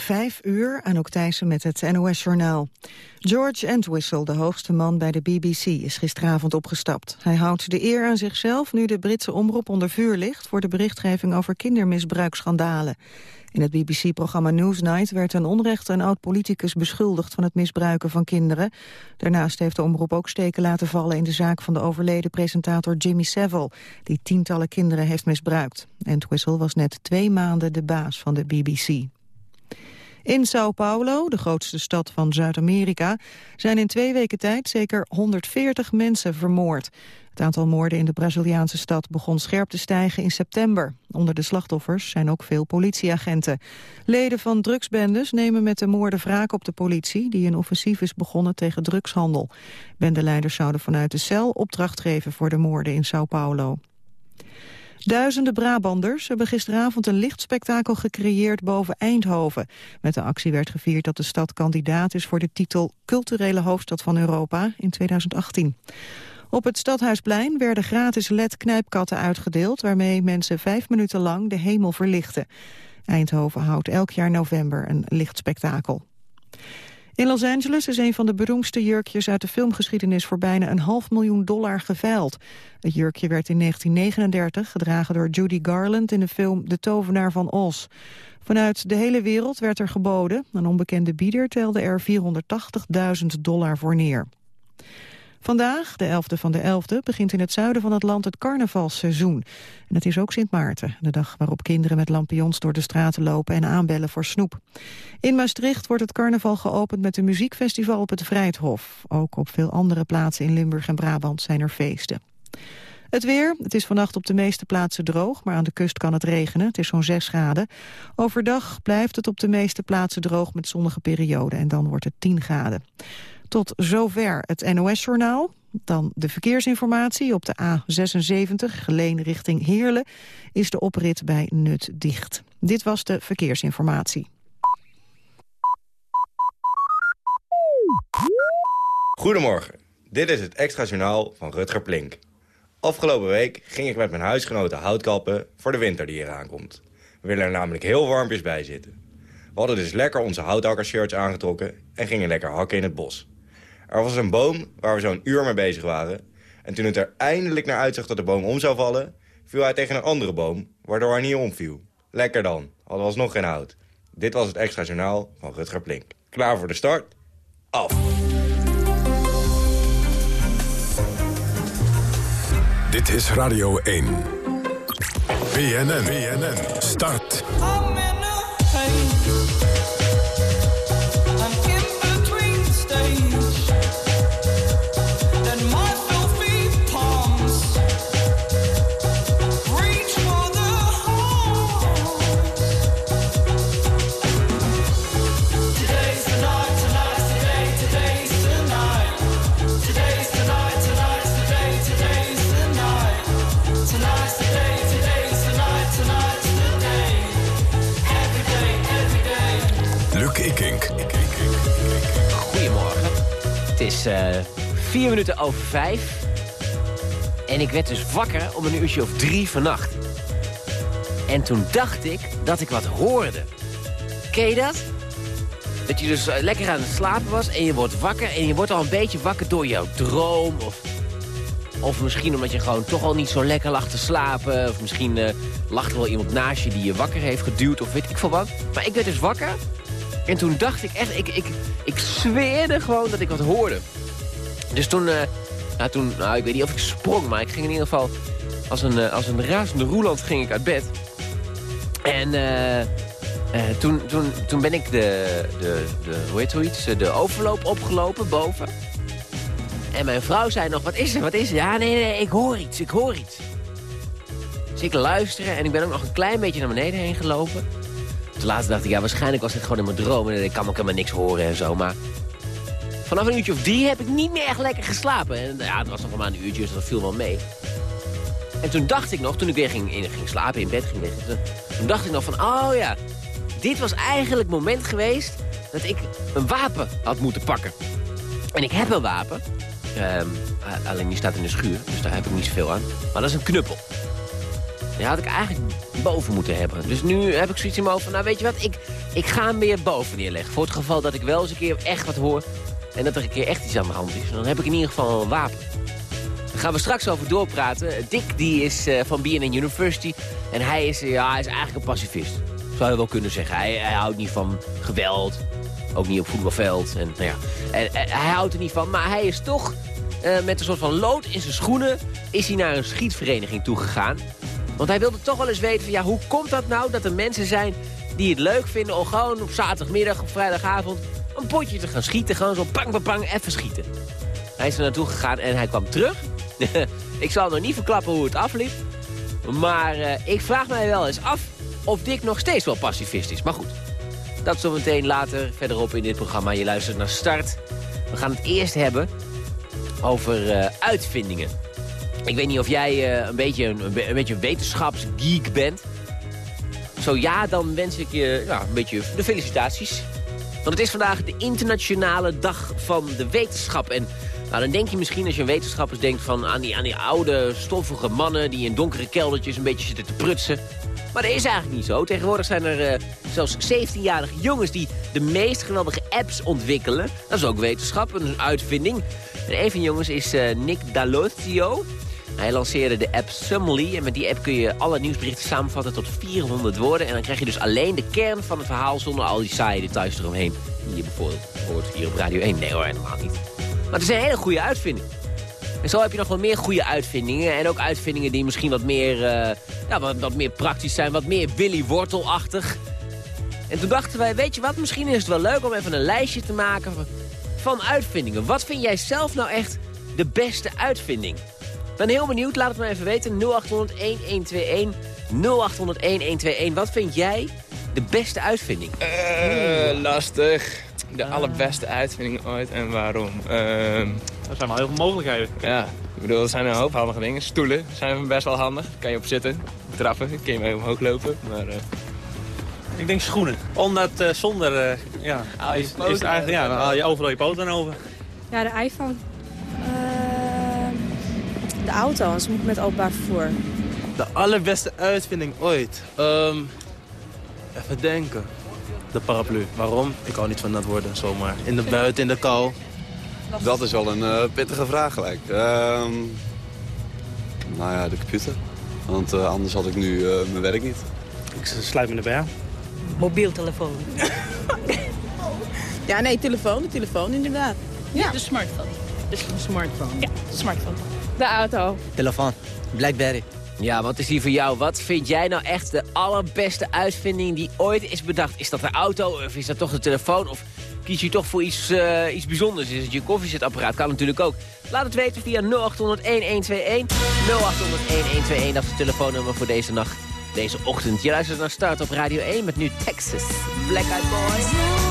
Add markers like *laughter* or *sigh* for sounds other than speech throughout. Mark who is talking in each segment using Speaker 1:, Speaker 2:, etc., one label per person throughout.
Speaker 1: Vijf uur, aan Thijssen met het NOS-journaal. George Entwistle, de hoogste man bij de BBC, is gisteravond opgestapt. Hij houdt de eer aan zichzelf nu de Britse omroep onder vuur ligt... voor de berichtgeving over kindermisbruikschandalen. In het BBC-programma Newsnight werd een onrecht een oud-politicus beschuldigd van het misbruiken van kinderen. Daarnaast heeft de omroep ook steken laten vallen in de zaak van de overleden presentator Jimmy Savile, die tientallen kinderen heeft misbruikt. Entwistle was net twee maanden de baas van de BBC. In Sao Paulo, de grootste stad van Zuid-Amerika, zijn in twee weken tijd zeker 140 mensen vermoord. Het aantal moorden in de Braziliaanse stad begon scherp te stijgen in september. Onder de slachtoffers zijn ook veel politieagenten. Leden van drugsbendes nemen met de moorden wraak op de politie... die een offensief is begonnen tegen drugshandel. Bendeleiders zouden vanuit de cel opdracht geven voor de moorden in Sao Paulo. Duizenden Brabanders hebben gisteravond een lichtspektakel gecreëerd boven Eindhoven. Met de actie werd gevierd dat de stad kandidaat is voor de titel Culturele Hoofdstad van Europa in 2018. Op het Stadhuisplein werden gratis LED-knijpkatten uitgedeeld... waarmee mensen vijf minuten lang de hemel verlichten. Eindhoven houdt elk jaar november een lichtspektakel. In Los Angeles is een van de beroemdste jurkjes uit de filmgeschiedenis voor bijna een half miljoen dollar geveild. Het jurkje werd in 1939 gedragen door Judy Garland in de film De Tovenaar van Oz. Vanuit de hele wereld werd er geboden. Een onbekende bieder telde er 480.000 dollar voor neer. Vandaag, de 11e van de 11e, begint in het zuiden van het land het carnavalseizoen. En het is ook Sint Maarten, de dag waarop kinderen met lampions door de straten lopen en aanbellen voor snoep. In Maastricht wordt het carnaval geopend met een muziekfestival op het Vrijthof. Ook op veel andere plaatsen in Limburg en Brabant zijn er feesten. Het weer, het is vannacht op de meeste plaatsen droog, maar aan de kust kan het regenen. Het is zo'n 6 graden. Overdag blijft het op de meeste plaatsen droog met zonnige perioden en dan wordt het 10 graden. Tot zover het NOS-journaal. Dan de verkeersinformatie op de A76, geleen richting Heerlen... is de oprit bij Nut dicht. Dit was de verkeersinformatie.
Speaker 2: Goedemorgen, dit is het extra journaal van Rutger Plink. Afgelopen week ging ik met mijn huisgenoten houtkappen voor de winter die eraan komt. We willen er namelijk heel warmpjes bij zitten. We hadden dus lekker onze houthakkershirts aangetrokken en gingen lekker hakken in het bos. Er was een boom waar we zo'n uur mee bezig waren. En toen het er eindelijk naar uitzag dat de boom om zou vallen... viel hij tegen een andere boom, waardoor hij niet omviel. Lekker dan, hadden we nog geen hout. Dit was het extra journaal van Rutger Plink. Klaar voor de start? Af!
Speaker 3: Dit is Radio 1. BNN, BNN, start.
Speaker 4: Is uh, vier minuten over vijf. En ik werd dus wakker om een uurtje of drie vannacht. En toen dacht ik dat ik wat hoorde. Ken je dat? Dat je dus eh, lekker aan het slapen was en je wordt wakker... en je wordt al een beetje wakker door jouw droom. Of, of misschien omdat je gewoon toch al niet zo lekker lag te slapen. Of misschien uh, lag er wel iemand naast je die je wakker heeft geduwd of weet ik veel wat. Maar ik werd dus wakker en toen dacht ik echt, ik, ik, ik zweerde gewoon dat ik wat hoorde. Dus toen, uh, nou, toen, nou ik weet niet of ik sprong, maar ik ging in ieder geval als een, uh, als een razende roeland ging ik uit bed. En uh, toen, toen, toen ben ik de, de, de, hoe heet zoiets, de overloop opgelopen boven. En mijn vrouw zei nog, wat is er, wat is er? Ja, nee, nee, ik hoor iets, ik hoor iets. Dus ik luisteren en ik ben ook nog een klein beetje naar beneden heen gelopen. Toen laatste dacht ik, ja, waarschijnlijk was het gewoon in mijn droom. En ik kan ook helemaal niks horen en zo. Maar vanaf een uurtje of drie heb ik niet meer echt lekker geslapen. En ja, het was nog maar een uurtje, dus dat viel wel mee. En toen dacht ik nog, toen ik weer ging, in, ging slapen, in bed ging liggen... Toen dacht ik nog van, oh ja, dit was eigenlijk het moment geweest... dat ik een wapen had moeten pakken. En ik heb een wapen. Um, alleen die staat in de schuur, dus daar heb ik niet zoveel aan. Maar dat is een knuppel. Die had ik eigenlijk boven moeten hebben. Dus nu heb ik zoiets in mijn hoofd van, nou weet je wat, ik, ik ga hem weer boven neerleggen. Voor het geval dat ik wel eens een keer echt wat hoor en dat er een keer echt iets aan de hand is. Dan heb ik in ieder geval een wapen. Daar gaan we straks over doorpraten. Dick die is uh, van BNN University en hij is, ja, hij is eigenlijk een pacifist. Zou je wel kunnen zeggen. Hij, houdt niet van geweld, ook niet op voetbalveld. En, nou ja, en, hij houdt er niet van, maar hij is toch uh, met een soort van lood in zijn schoenen... is hij naar een schietvereniging toegegaan. Want hij wilde toch wel eens weten van ja, hoe komt dat nou dat er mensen zijn die het leuk vinden om gewoon op zaterdagmiddag of vrijdagavond een potje te gaan schieten. Gewoon zo pang, pang, pang, even schieten. Hij is er naartoe gegaan en hij kwam terug. *laughs* ik zal nog niet verklappen hoe het afliep. Maar uh, ik vraag mij wel eens af of Dick nog steeds wel pacifist is. Maar goed, dat zometeen later verderop in dit programma. Je luistert naar Start. We gaan het eerst hebben over uh, uitvindingen. Ik weet niet of jij uh, een, beetje een, beetje wetenschapsgeek bent. Zo ja, dan wens ik je ja, een beetje de felicitaties. Want het is vandaag de internationale dag van de wetenschap. En nou, dan denk je misschien als je een wetenschapper denkt van aan die, aan die oude stoffige mannen... die in donkere keldertjes een beetje zitten te prutsen. Maar dat is eigenlijk niet zo. Tegenwoordig zijn er uh, zelfs 17-jarige jongens die de meest geweldige apps ontwikkelen. Dat is ook wetenschap, een uitvinding. En een van jongens is uh, Nick Dalozio. Hij lanceerde de app Sumly en met die app kun je alle nieuwsberichten samenvatten tot 400 woorden. En dan krijg je dus alleen de kern van het verhaal zonder al die saaie details eromheen. Die je bijvoorbeeld hoort hier op Radio 1. Nee hoor, helemaal niet. Maar het is een hele goede uitvinding. En zo heb je nog wel meer goede uitvindingen. En ook uitvindingen die misschien wat meer, uh, ja, wat, wat, meer praktisch zijn. Wat meer Willy Wortelachtig. En toen dachten wij, weet je wat, misschien is het wel leuk om even een lijstje te maken van uitvindingen. Wat vind jij zelf nou echt de beste uitvinding? Ben heel benieuwd, laat het me even weten. 0800 1121 0800 1121. Wat vind jij de beste uitvinding?
Speaker 5: Uh, lastig. De allerbeste uitvinding ooit en waarom? Uh,
Speaker 6: er zijn wel heel veel mogelijkheden.
Speaker 5: Ja, ik bedoel, er zijn een hoop handige dingen. Stoelen zijn best wel handig. Kan je op zitten, trappen, kun je mee omhoog lopen. Maar, uh...
Speaker 6: Ik denk schoenen. Omdat uh, zonder, ja, is, is, het eigenlijk, ja, dan haal je overal je poten over.
Speaker 7: Ja, de iPhone de auto, anders moet ik met openbaar vervoer.
Speaker 8: De allerbeste uitvinding ooit? Um, even denken. De paraplu. Waarom? Ik hou niet van dat worden, zomaar. In de buiten, in de kou.
Speaker 9: Dat is wel een uh, pittige vraag gelijk. Um, nou ja, de computer. Want uh, anders had ik nu uh, mijn werk niet.
Speaker 6: Ik sluit me erbij aan.
Speaker 10: Mobiel telefoon.
Speaker 11: ja, nee, telefoon. De telefoon inderdaad.
Speaker 10: Ja. De smartphone.
Speaker 11: De smartphone.
Speaker 10: Ja, de smartphone.
Speaker 7: De auto.
Speaker 12: Telefoon. Blackberry.
Speaker 4: Ja, wat is hier voor jou? Wat vind jij nou echt de allerbeste uitvinding die ooit is bedacht? Is dat de auto of is dat toch de telefoon? Of kies je toch voor iets, uh, iets bijzonders? Is het je koffiezetapparaat? Kan natuurlijk ook. Laat het weten via 0800-1121. 0800-1121, dat is het telefoonnummer voor deze nacht, deze ochtend. Je luistert naar Start op Radio 1 met nu Texas. Black Eyed Boys.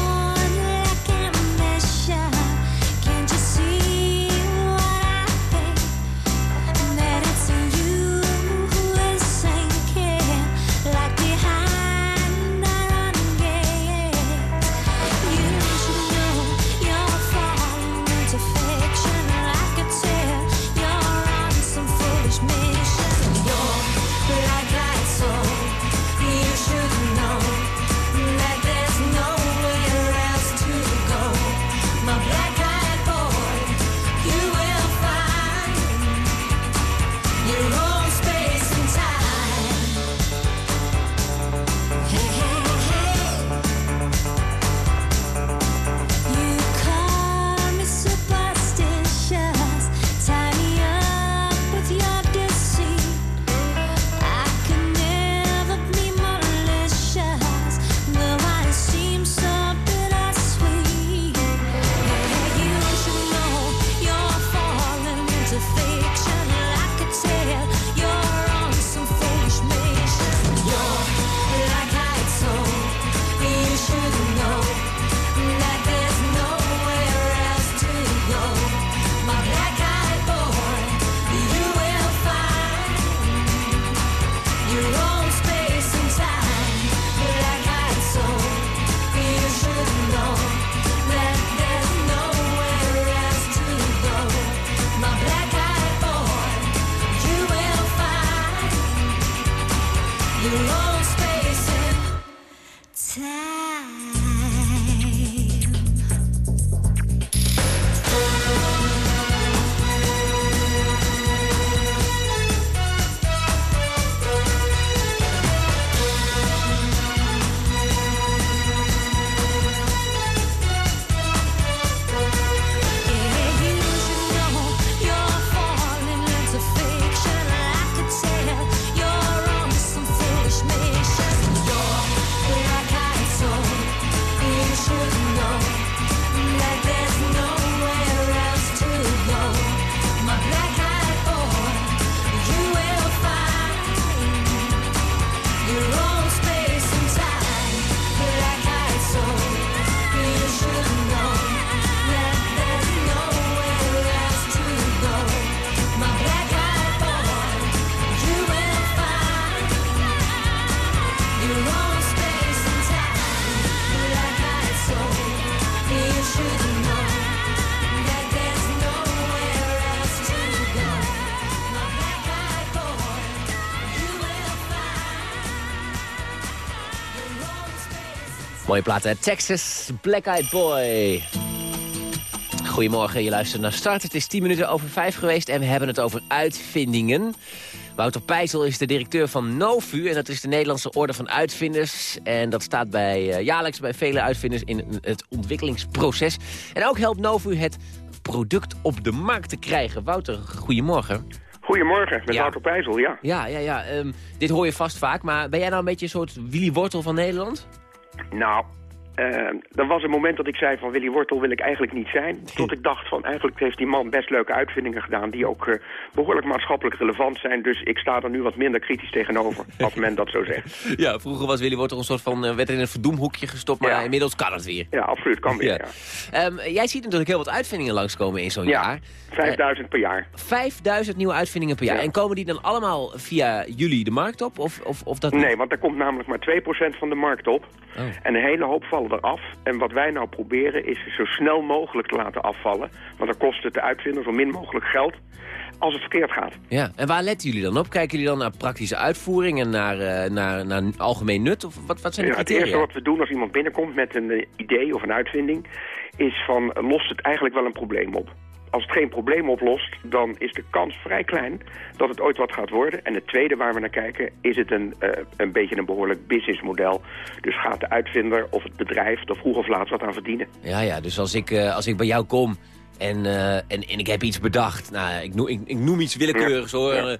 Speaker 4: Mooie plaat uit Texas, Black Eyed Boy. Goedemorgen, je luistert naar Start. Het is 10 minuten over 5 geweest en we hebben het over uitvindingen. Wouter Pijzel is de directeur van NOVU en dat is de Nederlandse Orde van Uitvinders. En dat staat bij, uh, jaarlijks bij vele uitvinders in het ontwikkelingsproces. En ook helpt NOVU het product op de markt te krijgen. Wouter, goedemorgen.
Speaker 13: Goedemorgen, met
Speaker 4: Ja.
Speaker 13: Wouter Pijzel, ja.
Speaker 4: Ja, ja, ja. ehm, dit hoor je vast vaak, maar ben jij nou een beetje een soort Willy Wortel van Nederland?
Speaker 13: Nou, eh, er was een moment dat ik zei van Willy Wortel wil ik eigenlijk niet zijn. Tot ik dacht van eigenlijk heeft die man best leuke uitvindingen gedaan... die ook eh, behoorlijk maatschappelijk relevant zijn. Dus ik sta er nu wat minder kritisch tegenover, als men dat zo zegt. *laughs*
Speaker 4: Ja, vroeger was Willy Wortel een soort van, eh, werd in een verdoemhoekje gestopt, maar
Speaker 13: Ja.
Speaker 4: inmiddels kan het weer.
Speaker 13: Ja, absoluut, kan weer, ja.
Speaker 4: Ehm, jij ziet natuurlijk heel wat uitvindingen langskomen in zo'n
Speaker 13: Ja,
Speaker 4: jaar.
Speaker 13: 5000 per jaar.
Speaker 4: 5000 nieuwe uitvindingen per jaar.
Speaker 13: Ja.
Speaker 4: En komen die dan allemaal via jullie de markt op? Of, of, of dat
Speaker 13: Nee, want er komt namelijk maar 2% van de markt op.
Speaker 4: Oh.
Speaker 13: En een hele hoop vallen eraf. En wat wij nou proberen is ze zo snel mogelijk te laten afvallen. Want dan kost het de uitvinder zo min mogelijk geld als het verkeerd gaat.
Speaker 4: Ja, en waar letten jullie dan op? Kijken jullie dan naar praktische uitvoering en naar, eh, naar, naar algemeen nut? Of wat, wat zijn de
Speaker 13: Ja, het
Speaker 4: criteria?
Speaker 13: eerste wat we doen als iemand binnenkomt met een idee of een uitvinding... is van, eh, lost het eigenlijk wel een probleem op? Als het geen probleem oplost, dan is de kans vrij klein dat het ooit wat gaat worden. En het tweede waar we naar kijken, is het een, eh, een beetje een behoorlijk businessmodel. Dus gaat de uitvinder of het bedrijf er vroeg of laat wat aan verdienen.
Speaker 4: Ja, ja, dus als ik, eh, als ik bij jou kom en, eh, en, en ik heb iets bedacht. Nou, ik noem, ik, ik noem iets willekeurigs hoor.
Speaker 13: Ja.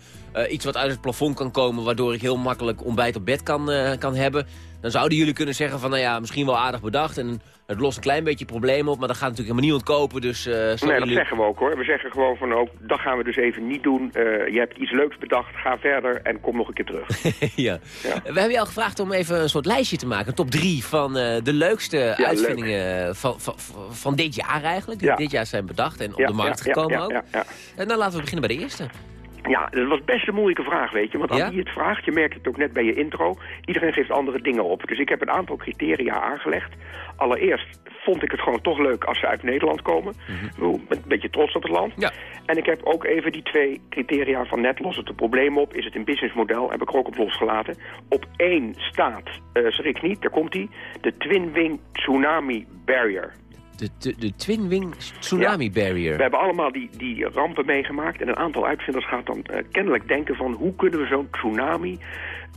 Speaker 4: Iets wat uit het plafond kan komen, waardoor ik heel makkelijk ontbijt op bed kan, kan hebben. Dan zouden jullie kunnen zeggen van, nou ja, misschien wel aardig bedacht. En het lost een klein beetje problemen op, maar dat gaat natuurlijk helemaal niemand kopen. Dus, eh,
Speaker 13: Nee, dat
Speaker 4: jullie...
Speaker 13: zeggen we ook hoor. We zeggen gewoon van ook, dat gaan we dus even niet doen. Eh, je hebt iets leuks bedacht, ga verder en kom nog een keer terug. *laughs*
Speaker 4: ja. We hebben je al gevraagd om even een soort lijstje te maken. Een top drie van eh, de leukste uitvindingen van, van, van dit jaar eigenlijk. Die
Speaker 13: Ja.
Speaker 4: dit jaar zijn bedacht en op de markt gekomen
Speaker 13: ja,
Speaker 4: ook. En dan laten we beginnen bij de eerste.
Speaker 13: Ja, dat was best een moeilijke vraag, weet je. Want als
Speaker 4: Ja?
Speaker 13: je het vraagt, je merkt het ook net bij je intro... iedereen geeft andere dingen op. Dus ik heb een aantal criteria aangelegd. Allereerst vond ik het gewoon toch leuk als ze uit Nederland komen. Ik bedoel, Ik ben een beetje trots op het land.
Speaker 4: Ja.
Speaker 13: En ik heb ook even die twee criteria van net lost het een probleem op. Is het een businessmodel? Heb ik er ook op losgelaten. Op één staat, eh schrik niet, daar komt hij... de Twin Wing Tsunami Barrier.
Speaker 4: De, de, de Twin Wing Tsunami Barrier.
Speaker 13: We hebben allemaal die, die rampen meegemaakt. En een aantal uitvinders gaat dan eh, kennelijk denken van... hoe kunnen we zo'n tsunami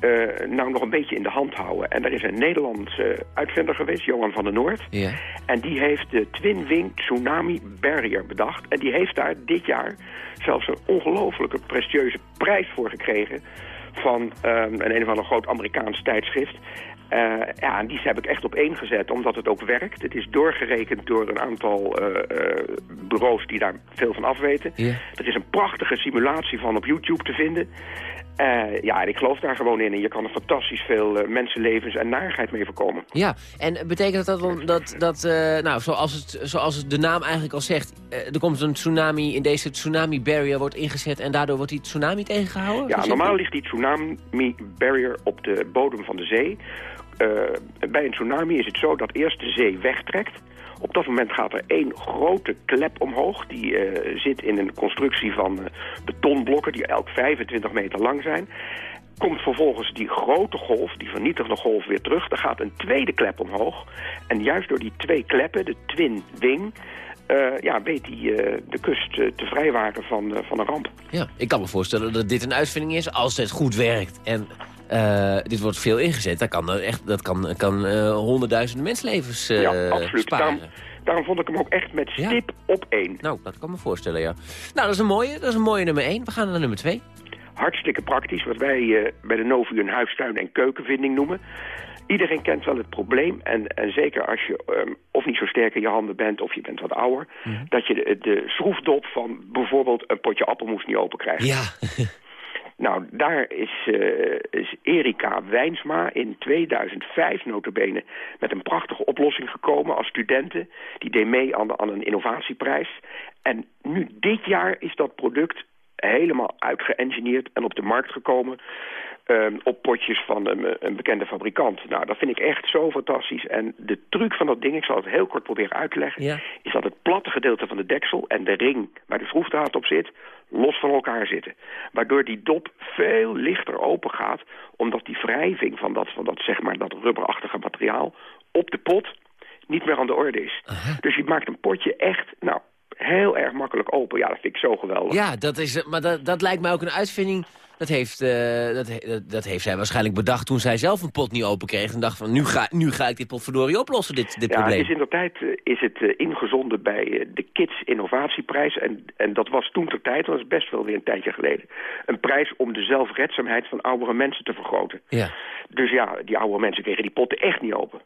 Speaker 13: eh, nou nog een beetje in de hand houden? En er is een Nederlandse uitvinder geweest, Johan van der Noord.
Speaker 4: Ja.
Speaker 13: En die heeft de Twin Wing Tsunami Barrier bedacht. En die heeft daar dit jaar zelfs een ongelofelijke prestigieuze prijs voor gekregen... van ehm, een een of ander groot Amerikaans tijdschrift. Eh, ja, en die heb ik echt op één gezet, omdat het ook werkt. Het is doorgerekend door een aantal eh, eh, bureaus die daar veel van afweten.
Speaker 4: Ja.
Speaker 13: Er is een prachtige simulatie van op YouTube te vinden. Ja, en ik geloof daar gewoon in. En je kan er fantastisch veel mensenlevens en narigheid mee voorkomen.
Speaker 4: Ja, en betekent dat dan dat, dat nou, zoals het, zoals het de naam eigenlijk al zegt... er komt een tsunami, in deze tsunami barrier wordt ingezet... en daardoor wordt die tsunami tegengehouden?
Speaker 13: Ja, normaal ligt die tsunami barrier op de bodem van de zee. Eh, bij een tsunami is het zo dat eerst de zee wegtrekt. Op dat moment gaat er één grote klep omhoog. Die eh, zit in een constructie van eh, betonblokken die elk 25 meter lang zijn. komt vervolgens die grote golf, die vernietigende golf, weer terug. Er gaat een tweede klep omhoog. En juist door die twee kleppen, de twin wing... eh, ja, weet hij de kust te vrijwaren van, van een ramp.
Speaker 4: Ja, ik kan me voorstellen dat dit een uitvinding is als het goed werkt. En eh, dit wordt veel ingezet. Dat kan, er echt, dat kan, kan eh, honderdduizenden mensenlevens eh
Speaker 13: ja, absoluut.
Speaker 4: sparen.
Speaker 13: Daarom, daarom vond ik hem ook echt met stip op één.
Speaker 4: Nou, dat kan me voorstellen, ja. Nou, dat is een mooie, dat is een mooie nummer één. We gaan naar nummer twee.
Speaker 13: hartstikke praktisch, wat wij eh, bij de Novu een huistuin- en keukenvinding noemen. Iedereen kent wel het probleem, en, en zeker als je ehm, of niet zo sterk in je handen bent of je bent wat ouder, dat je de, de schroefdop van bijvoorbeeld een potje appelmoes niet open krijgt.
Speaker 4: Ja. *laughs*
Speaker 13: Nou, daar is, eh, is Erika Wijnsma in 2005 notabene met een prachtige oplossing gekomen als studenten. Die deed mee aan, de, aan een innovatieprijs. En nu dit jaar is dat product helemaal uitgeëngineerd en op de markt gekomen... ehm, op potjes van een, een bekende fabrikant. Nou, dat vind ik echt zo fantastisch. En de truc van dat ding, ik zal het heel kort proberen uit te leggen...
Speaker 4: Ja.
Speaker 13: is dat het platte gedeelte van de deksel en de ring waar de schroefdraad op zit... los van elkaar zitten. Waardoor die dop veel lichter open gaat... omdat die wrijving van dat, van dat, zeg maar, dat rubberachtige materiaal op de pot niet meer aan de orde is. Dus je maakt een potje echt, nou, heel erg makkelijk open. Ja, dat vind ik zo geweldig.
Speaker 4: Ja, dat is, maar dat, dat lijkt mij ook een uitvinding. Dat heeft, eh, dat, he- dat, dat heeft zij waarschijnlijk bedacht toen zij zelf een pot niet open kreeg. En dacht van, nu ga, nu ga ik dit potverdorie oplossen, dit, dit
Speaker 13: Ja,
Speaker 4: probleem.
Speaker 13: is in de tijd eh, is het eh, ingezonden bij de Kids Innovatieprijs. En, en dat was toen ter tijd, dat is best wel weer een tijdje geleden... een prijs om de zelfredzaamheid van oudere mensen te vergroten.
Speaker 4: Ja.
Speaker 13: Dus ja, die oudere mensen kregen die potten echt niet open.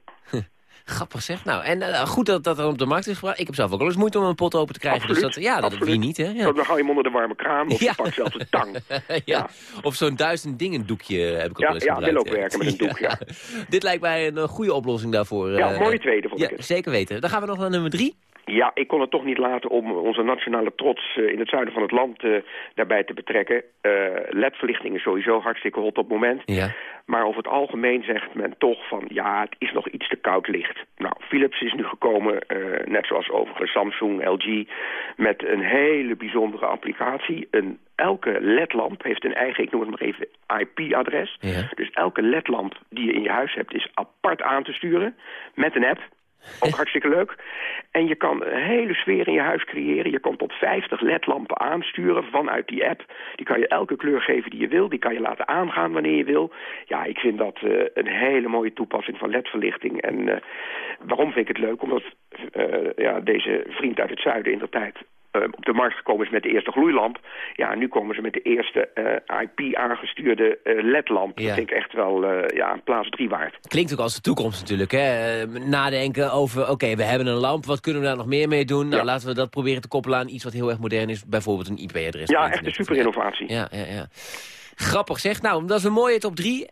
Speaker 4: Grappig zeg. Nou, en eh, goed dat dat er op de markt is gebracht. Ik heb zelf ook wel eens moeite om een pot open te krijgen.
Speaker 13: Absoluut,
Speaker 4: Dus dat, ja, dat wie niet, hè? Ja.
Speaker 13: Dan hou je hem onder de warme kraan of
Speaker 4: Ja.
Speaker 13: je pakt zelfs een tang. *laughs*
Speaker 4: ja. Of zo'n duizend dingen doekje heb ik ook
Speaker 13: Ja,
Speaker 4: wel eens
Speaker 13: ja,
Speaker 4: gebruikt.
Speaker 13: wil ook werken met een doek, ja. *laughs*
Speaker 4: Dit lijkt mij een eh, goede oplossing daarvoor.
Speaker 13: Ja,
Speaker 4: eh,
Speaker 13: mooie tweede vond
Speaker 4: ja,
Speaker 13: ik het.
Speaker 4: Zeker weten. Dan gaan we nog naar nummer drie.
Speaker 13: Ja, ik kon het toch niet laten om onze nationale trots in het zuiden van het land daarbij te betrekken. LED-verlichting is sowieso hartstikke hot op het moment.
Speaker 4: Ja.
Speaker 13: Maar over het algemeen zegt men toch van, ja, het is nog iets te koud licht. Nou, Philips is nu gekomen, eh, net zoals overigens Samsung, LG, met een hele bijzondere applicatie. Een, elke LED-lamp heeft een eigen, ik noem het maar even, IP-adres.
Speaker 4: Ja.
Speaker 13: Dus elke LED-lamp die je in je huis hebt is apart aan te sturen met een app. Ook hartstikke leuk. En je kan een hele sfeer in je huis creëren. Je kan tot 50 ledlampen aansturen vanuit die app. Die kan je elke kleur geven die je wil. Die kan je laten aangaan wanneer je wil. Ja, ik vind dat eh, een hele mooie toepassing van ledverlichting. En eh, waarom vind ik het leuk? Omdat eh, ja, deze vriend uit het zuiden in de tijd op de markt gekomen is met de eerste gloeilamp. Ja, nu komen ze met de eerste eh, IP-aangestuurde eh, ledlamp.
Speaker 4: Ja.
Speaker 13: Dat vind ik echt wel eh, ja, een plaats drie waard.
Speaker 4: Klinkt ook als de toekomst natuurlijk. Hè? Eh, Nadenken over, oké, we hebben een lamp. Wat kunnen we daar nog meer mee doen? Nou,
Speaker 13: Ja.
Speaker 4: laten we dat proberen te koppelen aan iets wat heel erg modern is. Bijvoorbeeld een IP-adres.
Speaker 13: Ja, echt een
Speaker 4: internet.
Speaker 13: superinnovatie.
Speaker 4: Ja, ja, ja. Grappig zeg. Nou, dat is een mooie top 3.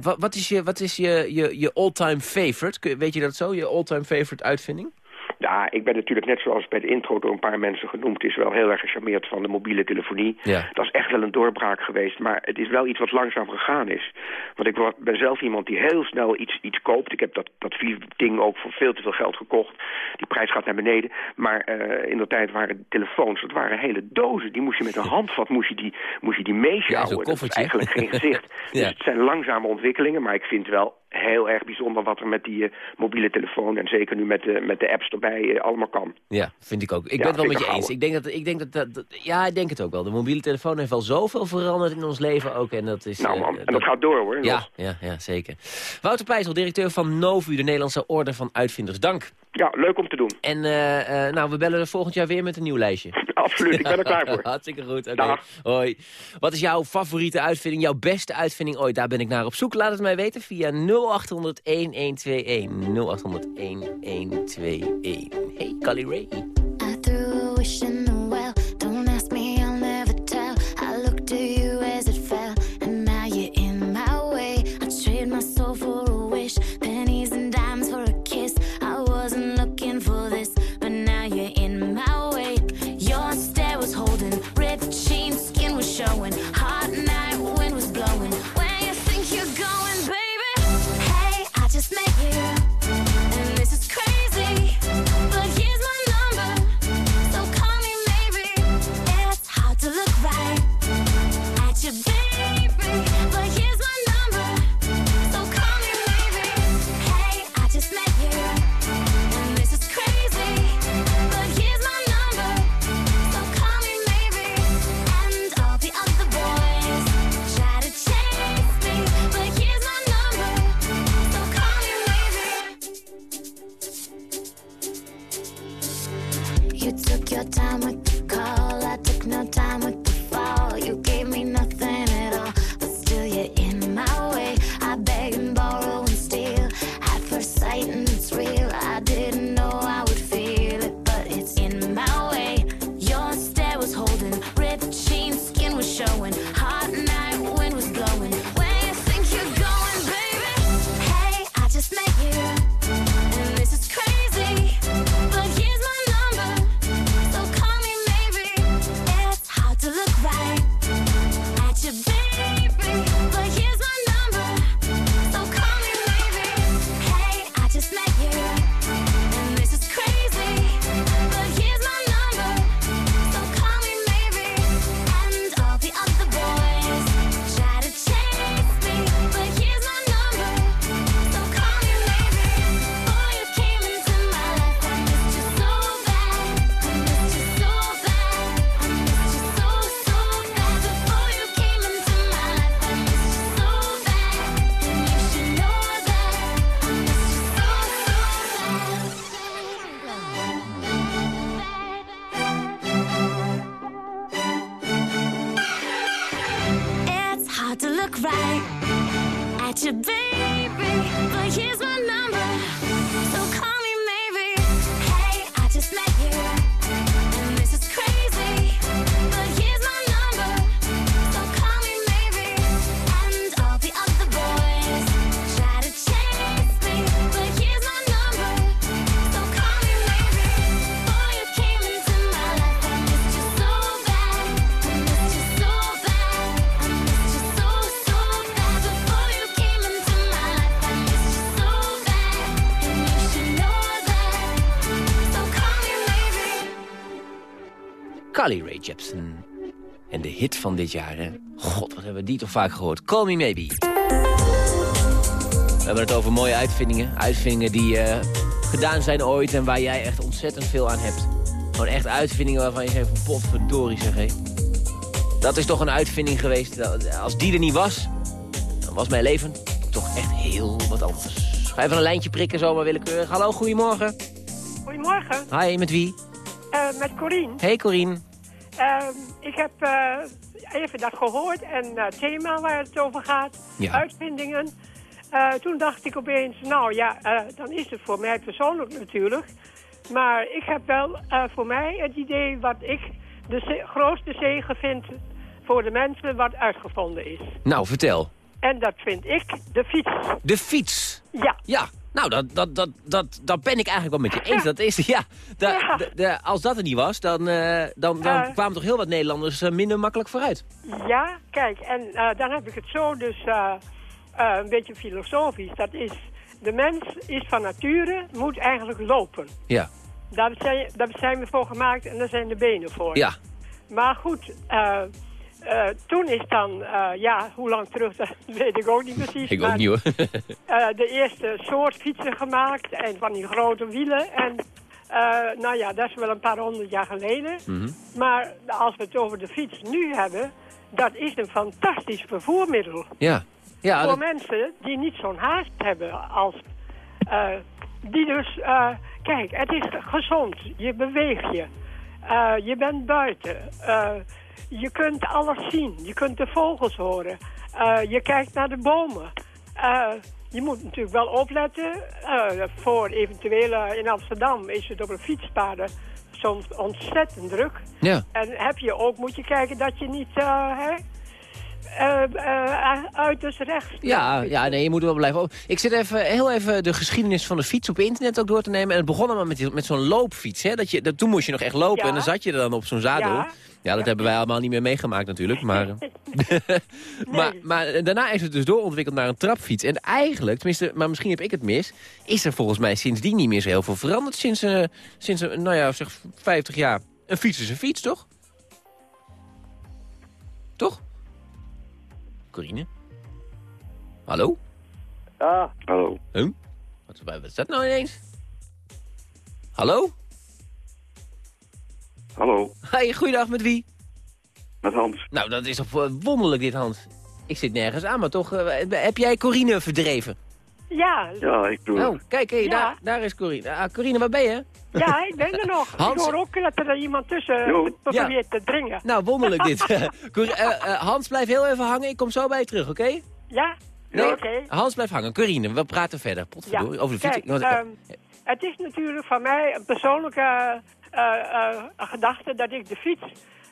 Speaker 4: wat, wat is je, wat is je, je, je all-time favorite? Weet je dat zo? Je all-time favorite uitvinding?
Speaker 13: Ja, ik ben natuurlijk net zoals bij de intro door een paar mensen genoemd... is wel heel erg gecharmeerd van de mobiele telefonie.
Speaker 4: Ja.
Speaker 13: Dat is echt wel een doorbraak geweest. Maar het is wel iets wat langzaam gegaan is. Want ik ben zelf iemand die heel snel iets, iets koopt. Ik heb dat, dat ding ook voor veel te veel geld gekocht. Die prijs gaat naar beneden. Maar eh, in de tijd waren telefoons, dat waren hele dozen. Die moest je met een *laughs* handvat moest je die, moest je die meesjouwen.
Speaker 4: zo'n
Speaker 13: dat is eigenlijk geen gezicht. *laughs*
Speaker 4: Ja.
Speaker 13: Dus het zijn langzame ontwikkelingen. Maar ik vind wel heel erg bijzonder wat er met die eh, mobiele telefoon... en zeker nu met de, met de apps erbij eh, allemaal kan.
Speaker 4: Ja, vind ik ook. Ik
Speaker 13: Ja,
Speaker 4: ben het wel met je
Speaker 13: een
Speaker 4: eens. Ik denk dat, ik denk dat, dat, dat- ja, ik denk het ook wel. De mobiele telefoon heeft wel zoveel veranderd in ons leven ook. En dat is,
Speaker 13: Nou
Speaker 4: eh,
Speaker 13: man, en dat gaat door hoor.
Speaker 4: Ja, ja, ja, zeker. Wouter Pijssel, directeur van Novu, de Nederlandse Orde van Uitvinders. Dank.
Speaker 13: Ja, leuk om te doen.
Speaker 4: En eh, eh, nou, we bellen er volgend jaar weer met een nieuw lijstje. *laughs*
Speaker 13: Absoluut, ik ben er klaar voor. *laughs*
Speaker 4: Hartstikke goed. Oké. Hoi. Wat is jouw favoriete uitvinding, jouw beste uitvinding ooit? Daar ben ik naar op zoek. Laat het mij weten via 0800 1121. 0800 1121. Hey, Kali Ray. Jepsen. En de hit van dit jaar, hè? God, wat hebben we die toch vaak gehoord. Call Me Maybe. We hebben het over mooie uitvindingen. Uitvindingen die eh, gedaan zijn ooit en waar jij echt ontzettend veel aan hebt. Gewoon echt uitvindingen waarvan je zegt, potverdorie zeg hé. Dat is toch een uitvinding geweest. Als die er niet was, dan was mijn leven toch echt heel wat anders. Ga even een lijntje prikken, zomaar willekeurig. Hallo, goedemorgen.
Speaker 14: Goedemorgen,
Speaker 4: Hi, met wie?
Speaker 14: eh, met Corine.
Speaker 4: Hey Corine.
Speaker 14: Ehm, ik heb eh, even dat gehoord en eh, het thema waar het over gaat,
Speaker 4: Ja.
Speaker 14: uitvindingen. Eh, toen dacht ik opeens, nou ja, dan is het voor mij persoonlijk natuurlijk. Maar ik heb wel voor mij het idee wat ik de ze- grootste zegen vind voor de mensen wat uitgevonden is.
Speaker 4: Nou, vertel.
Speaker 14: En dat vind ik de fiets.
Speaker 4: De fiets.
Speaker 14: Ja.
Speaker 4: Ja, nou, dat, dat, dat, dat, dat ben ik eigenlijk wel met je eens. Dat is, *laughs* ja, da- als dat er niet was, dan, eh, dan, dan kwamen toch heel wat Nederlanders eh, minder makkelijk vooruit.
Speaker 14: Ja, kijk, en eh, dan heb ik het zo dus een beetje filosofisch. Dat is, de mens is van nature, moet eigenlijk lopen.
Speaker 4: Ja,
Speaker 14: Daar zijn, daar zijn we voor gemaakt en daar zijn de benen voor.
Speaker 4: ja.
Speaker 14: Maar goed, eh, toen is dan, eh, ja, hoe lang terug, *laughs* dat weet ik ook niet precies.
Speaker 4: Ik ook niet hoor. *laughs*
Speaker 14: eh, de eerste soort fietsen gemaakt en van die grote wielen. En nou ja, dat is wel een paar honderd jaar geleden.
Speaker 4: Mhm.
Speaker 14: Maar als we het over de fiets nu hebben, dat is een fantastisch vervoermiddel.
Speaker 4: Ja, ja
Speaker 14: voor
Speaker 4: dat-
Speaker 14: mensen die niet zo'n haast hebben als... die dus... kijk, het is gezond. Je beweegt je. Je bent buiten. Je kunt alles zien. Je kunt de vogels horen. Eh, je kijkt naar de bomen. Eh, je moet natuurlijk wel opletten. eh, voor eventuele... In Amsterdam is het op een fietspaden soms ontzettend druk.
Speaker 4: Ja.
Speaker 14: En heb je ook, moet je kijken dat je niet... hè, eh, eh, uit dus rechts.
Speaker 4: Ja, ja, nee, je moet er wel blijven. op- Ik zit even, heel even de geschiedenis van de fiets op internet ook door te nemen. En het begon allemaal met, met zo'n loopfiets. Hè? Dat je, dat, toen moest je nog echt lopen
Speaker 14: Ja.
Speaker 4: en dan zat je er dan op zo'n zadel. Ja,
Speaker 14: Ja.
Speaker 4: dat hebben wij allemaal niet meer meegemaakt natuurlijk. Maar, *laughs* *laughs* maar, maar daarna is het dus doorontwikkeld naar een trapfiets. En eigenlijk, tenminste, maar misschien heb ik het mis... is er volgens mij sindsdien niet meer zo heel veel veranderd. Sinds, eh, sinds eh, nou ja, zeg 50 jaar. Een fiets is een fiets, toch? Toch? Corine? Hallo?
Speaker 15: Ja, hallo.
Speaker 4: Huh? Wat, wat is dat nou ineens? Hallo?
Speaker 15: Hallo,
Speaker 4: Hi, goeiedag, met wie?
Speaker 15: met Hans.
Speaker 4: Nou, dat is toch wonderlijk dit, Hans. Ik zit nergens aan, maar toch... eh, heb jij Corine verdreven?
Speaker 14: Ja,
Speaker 15: Ja, ik doe
Speaker 4: Oh, kijk, hé, daar, daar is Corine. Ah, Corine, waar ben je?
Speaker 14: ja, ik ben er nog. *laughs*
Speaker 4: Hans-
Speaker 14: Ik hoor ook dat er iemand tussen
Speaker 15: Jo.
Speaker 14: probeert te dringen.
Speaker 4: Nou, wonderlijk dit. *laughs* *laughs* Cor- eh, eh, Hans, blijf heel even hangen. Ik kom zo bij je terug, oké?
Speaker 14: Ja?
Speaker 4: Nee,
Speaker 14: Oké.
Speaker 4: Hans, blijf hangen. Corine, we praten verder. Potverdorie, over de fiets.
Speaker 14: Kijk,
Speaker 4: Want-
Speaker 14: ehm, het is natuurlijk van mij een persoonlijke eh, eh, gedachte dat ik de fiets,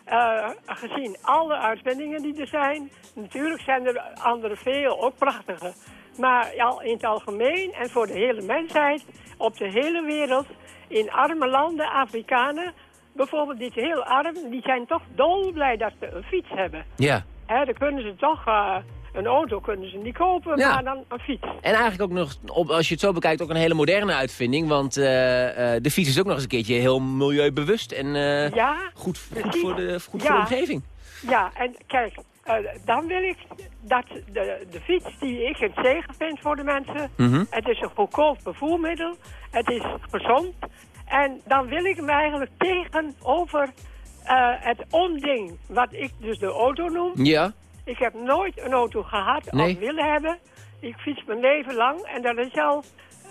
Speaker 14: eh, gezien alle uitvindingen die er zijn, natuurlijk zijn er andere veel, ook prachtige. Maar ja, in het algemeen en voor de hele mensheid, op de hele wereld, in arme landen, Afrikanen, bijvoorbeeld die heel arm, die zijn toch dolblij dat ze een fiets hebben.
Speaker 4: ja.
Speaker 14: Dan kunnen ze toch, eh, een auto kunnen ze niet kopen,
Speaker 4: Ja.
Speaker 14: maar dan een fiets.
Speaker 4: En eigenlijk ook nog, op, als je het zo bekijkt, ook een hele moderne uitvinding. Want eh, eh, de fiets is ook nog eens een keertje heel milieubewust. En eh,
Speaker 14: Ja,
Speaker 4: goed, goed, voor, de, goed
Speaker 14: Ja.
Speaker 4: voor de omgeving.
Speaker 14: Ja, en kijk, dan wil ik dat de, de fiets die ik een zegen vind voor de mensen...
Speaker 4: Mhm.
Speaker 14: het is een goedkoop vervoermiddel, het is gezond... en dan wil ik me eigenlijk tegenover het onding, wat ik dus de auto noem.
Speaker 4: Ja.
Speaker 14: Ik heb nooit een auto gehad
Speaker 4: Nee.
Speaker 14: of willen hebben. Ik fiets mijn leven lang en dat is al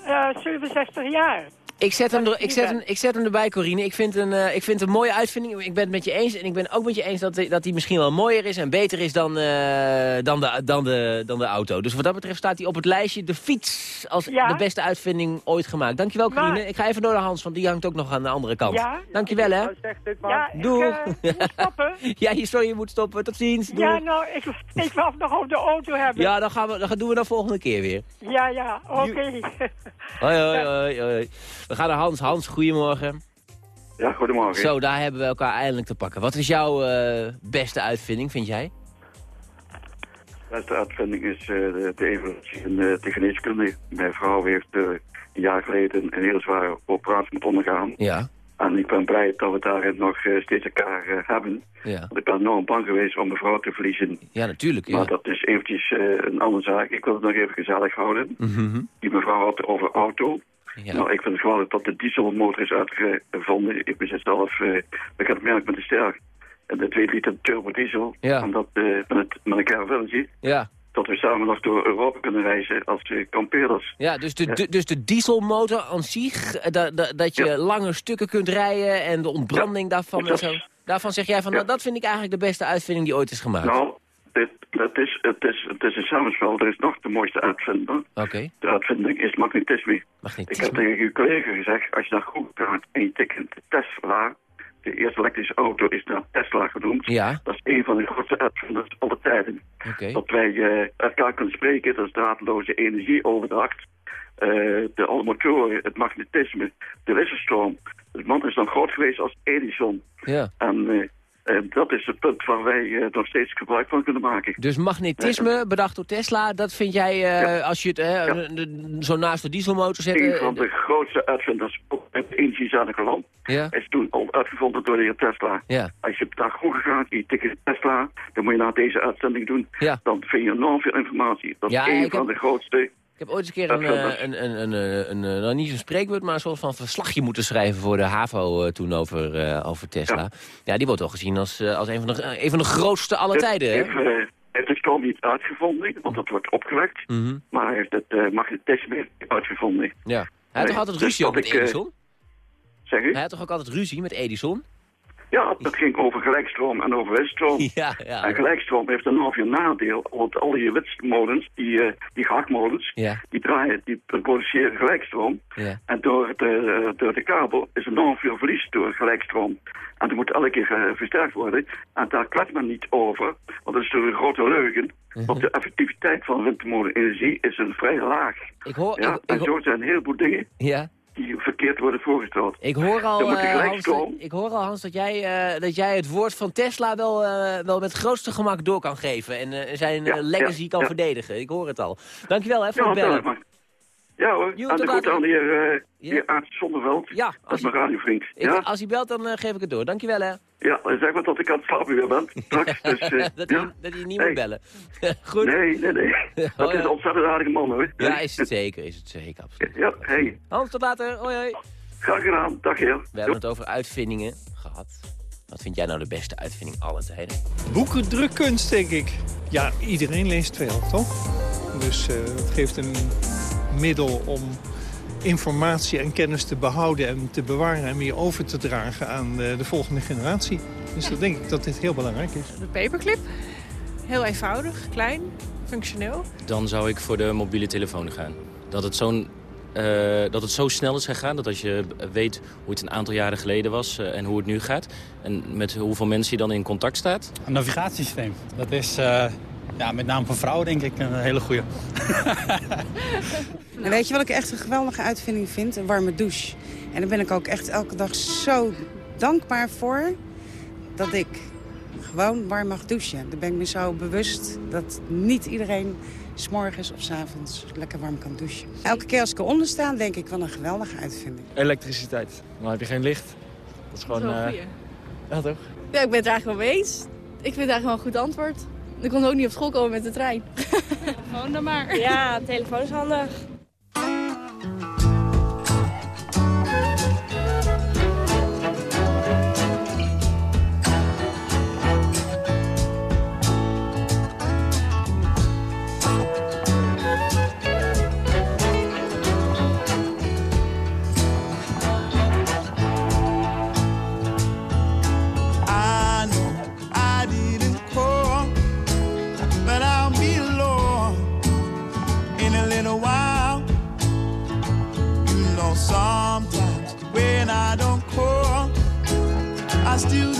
Speaker 14: eh 67 jaar.
Speaker 4: Ik zet, hem er, ik, zet hem, ik zet hem erbij, Corine. Ik vind, een, eh, ik vind het een mooie uitvinding. Ik ben het met je eens. En ik ben ook met je eens dat, dat die misschien wel mooier is en beter is dan, eh, dan, de, dan, de, dan de auto. Dus wat dat betreft staat hij op het lijstje de fiets als
Speaker 14: Ja.
Speaker 4: de beste uitvinding ooit gemaakt. Dankjewel, Corine.
Speaker 14: Maar-
Speaker 4: Ik ga even door naar Hans, want die hangt ook nog aan de andere kant.
Speaker 14: Ja.
Speaker 4: Dankjewel, hè.
Speaker 14: Ja, ik
Speaker 4: Doeg.
Speaker 14: eh, moet stoppen. *laughs*
Speaker 4: ja, sorry, je moet stoppen. Tot ziens.
Speaker 14: Ja, nou, ik, ik wil het nog over de auto hebben.
Speaker 4: Ja, dan, gaan we, dan doen we dat volgende keer weer.
Speaker 14: Ja, ja, oké. *laughs*
Speaker 4: Hoi, hoi, hoi, hoi. We gaan naar Hans. Hans, goedemorgen.
Speaker 15: Ja, goedemorgen.
Speaker 4: Zo, daar hebben we elkaar eindelijk te pakken. Wat is jouw eh, beste uitvinding, vind jij?
Speaker 15: De beste uitvinding is eh, de, de evolutie in de, de geneeskunde. Mijn vrouw heeft eh, een jaar geleden een hele zware operatie moeten ondergaan.
Speaker 4: Ja.
Speaker 15: En ik ben blij dat we daarin nog eh, steeds elkaar eh, hebben.
Speaker 4: Ja,
Speaker 15: Want ik ben enorm bang geweest om mijn vrouw te verliezen.
Speaker 4: ja natuurlijk. Ja.
Speaker 15: Maar dat is eventjes eh, een andere zaak. Ik wil het nog even gezellig houden.
Speaker 4: Mhm.
Speaker 15: Die mevrouw had over auto.
Speaker 4: Ja.
Speaker 15: Nou, ik vind het geweldig dat de dieselmotor is uitgevonden. Ik bezit zelf uh, bekend merk met de sterk. En de 2 liter turbo diesel.
Speaker 4: Ja.
Speaker 15: En dat uh, met, het, met een.
Speaker 4: Ja.
Speaker 15: Dat we samen nog door Europa kunnen reizen als uh, kampeerders.
Speaker 4: Ja, dus de, de- dus de dieselmotor aan zich, eh, da- da- dat je lange stukken kunt rijden en de ontbranding daarvan en zo. Daarvan zeg jij van, nou, dat vind ik eigenlijk de beste uitvinding die ooit is gemaakt.
Speaker 15: Nou, dit, het, is, het, is, het is een samenspel. Er is nog de mooiste uitvinder.
Speaker 4: Oké.
Speaker 15: De uitvinding is magnetisme.
Speaker 4: Magnetisme.
Speaker 15: Ik heb tegen uw collega gezegd, als je naar Google gaat en je Tesla... De eerste elektrische auto is naar Tesla genoemd.
Speaker 4: Ja.
Speaker 15: Dat is een van de grootste uitvinders aller tijden. Dat wij uh, elkaar kunnen spreken, dat is draadloze energieoverdracht. Uh, de alle motoren, het magnetisme, de wisselstroom. De man is dan groot geweest als Edison.
Speaker 4: Ja.
Speaker 15: En uh, dat is het punt waar wij nog steeds gebruik van kunnen maken.
Speaker 4: Dus magnetisme, bedacht door Tesla, dat vind jij, ja. als je het ja. zo naast de dieselmotor zet...
Speaker 15: Een van de grootste uitvinders op het land.
Speaker 4: Ja.
Speaker 15: is toen al uitgevonden door de heer Tesla. Als je naar Google gaat, je tikt Tesla, dan moet je naar deze uitzending doen. Dan vind je enorm veel informatie. Dat is een van de grootste...
Speaker 4: Ik heb ooit eens een keer een, een, een, een, een, een, nou niet zo'n spreekwoord, maar een soort van verslagje moeten schrijven voor de HAVO toen over, uh, over Tesla. Ja. ja. die wordt wel gezien als, als een, van de, een van de grootste aller tijden.
Speaker 15: Heeft, heeft de stroom niet uitgevonden, want dat wordt opgewekt.
Speaker 4: Mm -hmm.
Speaker 15: Maar het uh, magnetisme uitgevonden.
Speaker 4: Ja. Hij had toch altijd ruzie dus met
Speaker 15: eh,
Speaker 4: Edison?
Speaker 15: Zeg u?
Speaker 4: Hij had toch ook altijd ruzie met Edison?
Speaker 15: Ja, dat ging over gelijkstroom en over witstroom. *laughs*
Speaker 4: Ja, ja.
Speaker 15: En gelijkstroom heeft een half nadeel, want al die witsmolens, die, uh, die
Speaker 4: ja.
Speaker 15: die draaien, die produceren gelijkstroom.
Speaker 4: Ja.
Speaker 15: En door de, door de kabel is enorm veel verlies door gelijkstroom. En die moet elke keer uh, versterkt worden. En daar klets men niet over, want dat is een grote leugen. -huh. Want de effectiviteit van windmolenenergie is een vrij laag.
Speaker 4: Ik hoor,
Speaker 15: ja,
Speaker 4: ik,
Speaker 15: en zo zijn een heleboel dingen
Speaker 4: ja
Speaker 15: die verkeerd worden voorgesteld.
Speaker 4: Ik hoor al, uh, Hans, dat, ik hoor al Hans, dat jij, uh, dat jij het woord van Tesla wel, uh, wel met grootste gemak door kan geven. En zijn ja, legacy ja, kan ja. verdedigen. Ik hoor het al. Dankjewel hè, voor het bellen.
Speaker 15: Ja hoor, en de goed aan de heer, heer Aart Zonneveld.
Speaker 4: Ja,
Speaker 15: dat is mijn radiovriend.
Speaker 4: Ik, als hij belt, dan geef ik het door. Dankjewel hè.
Speaker 15: Ja, zeg maar dat ik aan het slapen weer ben. *laughs* Straks, dus,
Speaker 4: dat, hij, dat hij niet hey. moet bellen. *laughs* Goed.
Speaker 15: Nee, nee, nee. *laughs* Dat is een ontzettend aardige man hoor.
Speaker 4: Ja, is het zeker, is het zeker, absoluut.
Speaker 15: Ja, hey.
Speaker 4: Hans, tot later. Hoi, hoi.
Speaker 15: Graag gedaan. Dag heer.
Speaker 4: We hebben het over uitvindingen gehad. Wat vind jij nou de beste uitvinding aller tijden?
Speaker 16: Boeken, drukkunst, denk ik. Ja, iedereen leest veel, toch? Dus uh, het geeft een middel om informatie en kennis te behouden en te bewaren en weer over te dragen aan de, de volgende generatie. Dus dan denk ik dat dit heel belangrijk is.
Speaker 17: De paperclip. Heel eenvoudig, klein, functioneel.
Speaker 18: Dan zou ik voor de mobiele telefoon gaan. Dat het, zo'n, eh, dat het zo snel is gegaan dat als je weet hoe het een aantal jaren geleden was eh, en hoe het nu gaat... en met hoeveel mensen je dan in contact staat.
Speaker 19: Een navigatiesysteem. Dat is eh, ja, met name voor vrouwen denk ik een hele goede. *laughs*
Speaker 20: En weet je wat ik echt een geweldige uitvinding vind? Een warme douche. En daar ben ik ook echt elke dag zo dankbaar voor... dat ik gewoon warm mag douchen. Daar ben ik me zo bewust dat niet iedereen... s morgens of s avonds lekker warm kan douchen. Elke keer als ik eronder sta, denk ik, wat een geweldige uitvinding.
Speaker 21: Elektriciteit. Dan heb je geen licht. Dat is gewoon...
Speaker 17: Dat is wel een
Speaker 21: eh,
Speaker 17: goeie.
Speaker 21: ja, toch?
Speaker 22: Ja, ik ben het er eigenlijk wel mee eens. Ik vind het eigenlijk wel een goed antwoord. Dan kon ook niet op school komen met de trein.
Speaker 17: Gewoon dan maar.
Speaker 22: Ja, telefoon is handig.
Speaker 23: I still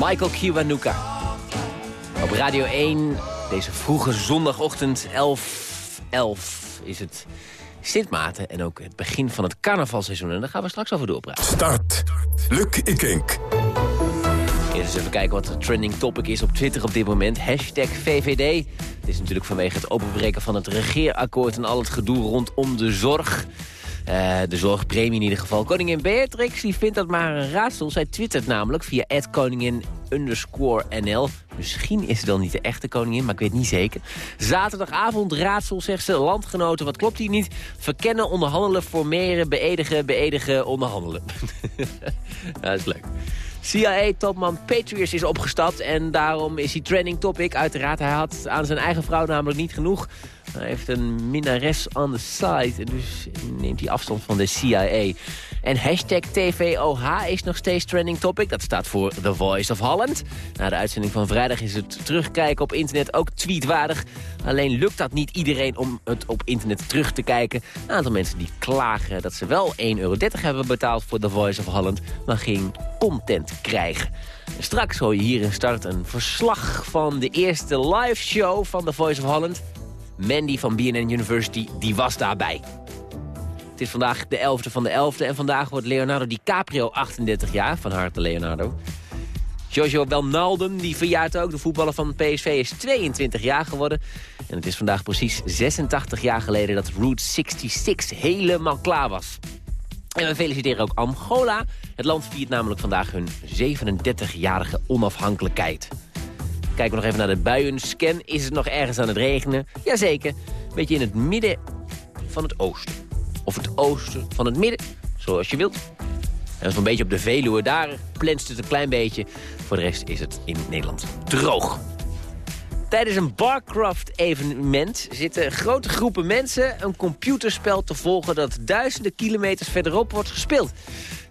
Speaker 4: Michael Kiwanuka. Op Radio 1, deze vroege zondagochtend, 11, 11 is het Sint Maarten en ook het begin van het carnavalseizoen. En daar gaan we straks over doorpraten.
Speaker 3: Start. Luc Ikink.
Speaker 4: Eerst eens even kijken wat de trending topic is op Twitter op dit moment. Hashtag VVD. Het is natuurlijk vanwege het openbreken van het regeerakkoord... en al het gedoe rondom de zorg. Eh, de zorgpremie in ieder geval. Koningin Beatrix die vindt dat maar een raadsel. Zij twittert namelijk via koningin NL. Misschien is ze dan niet de echte koningin, maar ik weet niet zeker. Zaterdagavond raadsel, zegt ze. Landgenoten, wat klopt hier niet? Verkennen, onderhandelen, formeren, beëdigen, beëdigen, onderhandelen. *laughs* dat is leuk. CIA-topman Patrius is opgestapt en daarom is hij trending topic. Uiteraard, hij had aan zijn eigen vrouw namelijk niet genoeg. Hij heeft een minnares on the side, en dus neemt hij afstand van de CIA. En hashtag TVOH is nog steeds trending topic. Dat staat voor The Voice of Holland. Na de uitzending van vrijdag is het terugkijken op internet ook tweetwaardig. Alleen lukt dat niet iedereen om het op internet terug te kijken. Een aantal mensen die klagen dat ze wel 1,30 euro hebben betaald voor The Voice of Holland... maar geen content krijgen. Straks hoor je hier in start een verslag van de eerste live show van The Voice of Holland. Mandy van BNN University, die was daarbij. Het is vandaag de 11e van de 11e en vandaag wordt Leonardo DiCaprio 38 jaar. Van harte Leonardo. Jojo Wijnaldum, die verjaart ook. De voetballer van PSV is 22 jaar geworden. En het is vandaag precies 86 jaar geleden dat Route 66 helemaal klaar was. En we feliciteren ook Angola. Het land viert namelijk vandaag hun 37-jarige onafhankelijkheid. Kijken we nog even naar de buienscan. Is het nog ergens aan het regenen? Jazeker. Beetje in het midden van het oosten. Of het oosten van het midden, zoals je wilt. En een beetje op de Veluwe, daar plenst het een klein beetje. Voor de rest is het in Nederland droog. Tijdens een Barcraft-evenement zitten grote groepen mensen... een computerspel te volgen dat duizenden kilometers verderop wordt gespeeld.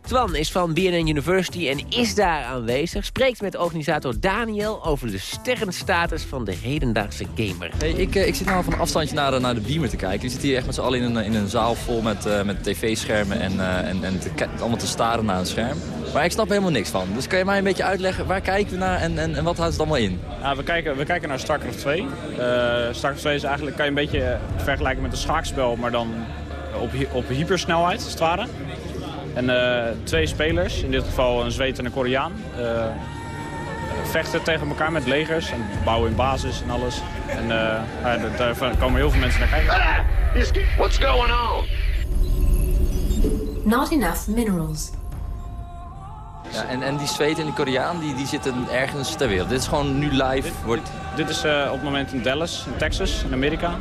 Speaker 4: Twan is van BNN University en is daar aanwezig. Spreekt met organisator Daniel over de sterrenstatus van de hedendaagse gamer.
Speaker 24: Hey, ik, eh, ik zit nou van een afstandje naar, de- naar de beamer te kijken. Ik zit hier echt met z'n allen in een, in een zaal vol met, eh, met tv-schermen en, eh, en, en te, allemaal te staren naar een scherm. Maar ik snap er helemaal niks van. Dus kan je mij een beetje uitleggen, waar kijken we naar en, en, en wat houdt het allemaal in?
Speaker 25: Ja, we, kijken, we kijken naar StarCraft 2. Eh StarCraft 2 is eigenlijk, kan je een beetje eh, vergelijken met een schaakspel, maar dan op, op hypersnelheid, als het ware. En eh, twee spelers, in dit geval een Zweed en een Koreaan, eh, vechten tegen elkaar met legers en bouwen in basis en alles. En eh, daar- komen heel veel mensen naar kijken.
Speaker 26: What's going on?
Speaker 27: Not enough minerals.
Speaker 24: Ja, en, en die Zweed en die Koreaan, die, die zitten ergens ter wereld. Dit is gewoon nu live. Wordt...
Speaker 25: Dit is eh, op het moment in Dallas, in Texas, in Amerika.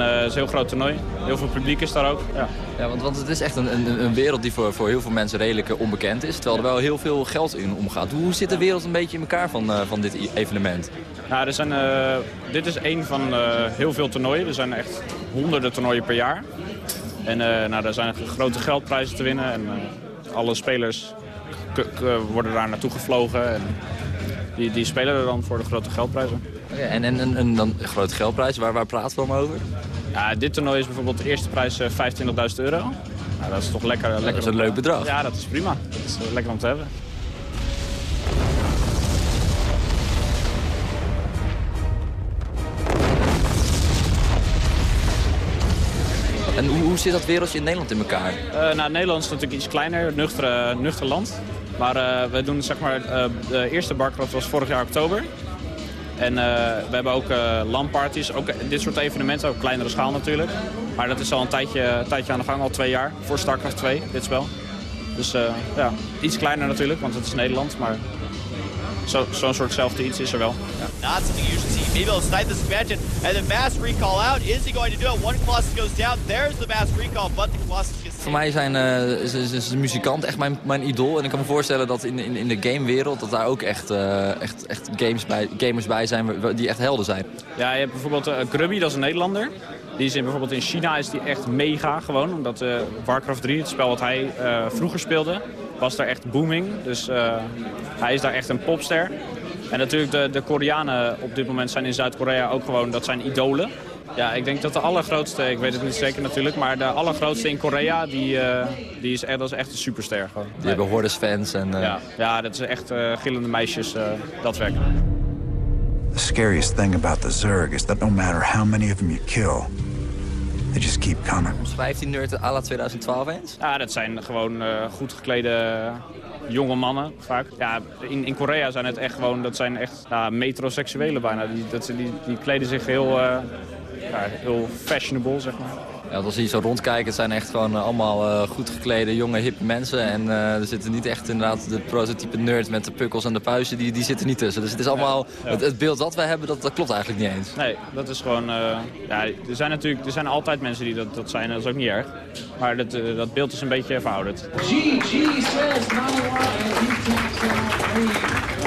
Speaker 25: En eh, het is een heel groot toernooi. Heel veel publiek is daar ook. Ja.
Speaker 24: Ja, want, want het is echt een, een, een wereld die voor, voor heel veel mensen redelijk eh, onbekend is. Terwijl er wel heel veel geld in omgaat. Hoe zit de wereld een beetje in elkaar van, eh, van dit i- evenement?
Speaker 25: Nou, er zijn, dit is één van heel veel toernooien. Er zijn echt honderden toernooien per jaar. En nou, daar zijn grote geldprijzen te winnen. En alle spelers worden daar naartoe gevlogen. En die, die spelen er dan voor de grote geldprijzen.
Speaker 24: En, en, en, en dan een grote geldprijs, waar, waar praten we dan over?
Speaker 25: Ja, dit toernooi is bijvoorbeeld de eerste prijs eh, 25.000 euro. Nou, dat is toch lekker. lekker
Speaker 24: dat is een
Speaker 25: om-
Speaker 24: leuk bedrag.
Speaker 25: Ja, dat is prima. Dat is eh, lekker om te hebben.
Speaker 24: En hoe, hoe zit dat wereldje in Nederland in elkaar?
Speaker 25: Eh, nou, Nederland is natuurlijk iets kleiner, nuchter, nuchter land. Maar eh, we doen zeg maar, eh, de eerste barcraft was vorig jaar oktober. En eh, we hebben ook uh, LAN-parties, ook dit soort evenementen, ook kleinere schaal natuurlijk. Maar dat is al een tijdje, tijdje aan de gang, al twee jaar, voor StarCraft 2, dit spel. Dus eh, ja, iets kleiner natuurlijk, want het is Nederland, maar zo- zo'n soortzelfde iets is er wel. Ja.
Speaker 28: Not something you should see. Maybe they'll snipe this expansion. And the mass recall out. Is he going to do it? One Colossus goes down. There's the mass recall, but the Colossus gets
Speaker 24: Voor mij zijn eh, is, is, is een muzikant echt mijn, mijn idool. En ik kan me voorstellen dat in, in, in de gamewereld... dat daar ook echt, eh, echt, echt games bij, gamers bij zijn die echt helden zijn.
Speaker 25: Ja, je hebt bijvoorbeeld uh, Grubby, dat is een Nederlander. Die is in, bijvoorbeeld in China is die echt mega gewoon. Omdat eh, Warcraft 3, het spel wat hij eh, vroeger speelde, was daar echt booming. Dus eh, hij is daar echt een popster. En natuurlijk de, de Koreanen op dit moment zijn in Zuid-Korea ook gewoon, dat zijn idolen. Ja, ik denk dat de allergrootste, ik weet het niet zeker natuurlijk, maar de allergrootste in Korea, die, eh, die is, echt, dat is echt een superster gewoon.
Speaker 24: Die hebben hordes fans. En, eh,
Speaker 25: Ja, ja, dat is echt eh, gillende meisjes, eh, dat werkt.
Speaker 29: The scariest thing about the Zerg is that no matter how many of them you kill, they just keep coming.
Speaker 24: Schrijft die nerd à la 2012 eens?
Speaker 25: Ja, dat zijn gewoon eh, goed geklede jonge mannen vaak. Ja, in, in Korea zijn het echt gewoon, dat zijn echt ja, metroseksuelen bijna. Die, dat, ze- die, die kleden zich heel, eh, ja, heel fashionable, zeg maar.
Speaker 24: Ja, als je hier zo rondkijkt, het zijn echt gewoon eh, allemaal eh, goed geklede, jonge, hippe mensen. En eh, er zitten niet echt inderdaad de prototype nerd met de pukkels en de puisten, die, die zitten niet tussen. Dus het is allemaal,
Speaker 25: Ja.
Speaker 24: Het, het beeld dat wij hebben, dat, dat klopt eigenlijk niet eens.
Speaker 25: Nee, dat is gewoon... eh, ja, er zijn natuurlijk er zijn altijd mensen die dat, dat zijn, dat is ook niet erg. Maar dat, dat beeld is een beetje verouderd.
Speaker 26: GG says not a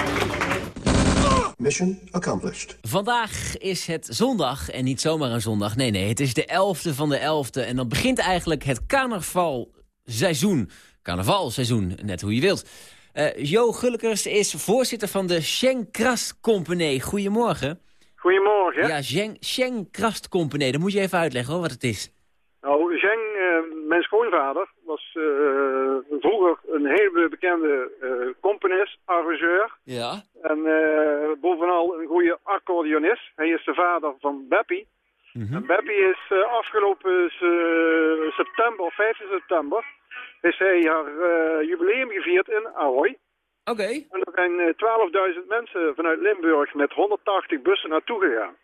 Speaker 30: Mission accomplished.
Speaker 4: Vandaag is het zondag en niet zomaar een zondag. Nee, nee, het is de 11e van de 11e. En dan begint eigenlijk het carnavalseizoen. Carnavalseizoen, net hoe je wilt. Eh jo Gullekers is voorzitter van de Schenk Krast Company. Goedemorgen.
Speaker 31: Goedemorgen.
Speaker 4: Ja, Schenk, Schenk Krast Company. Dat moet je even uitleggen hoor, wat het is.
Speaker 31: Nou, Zheng, eh, mijn schoonvader, was eh, vroeger een hele bekende eh, componist, arrangeur.
Speaker 4: Ja.
Speaker 31: En eh, bovenal een goede accordeonist. Hij is de vader van Beppie. En Beppie is eh, afgelopen september, 15 september, is hij haar jubileum gevierd in Ahoy.
Speaker 4: Oké.
Speaker 31: En er zijn eh, 12.000 mensen vanuit Limburg met 180 bussen naartoe gegaan.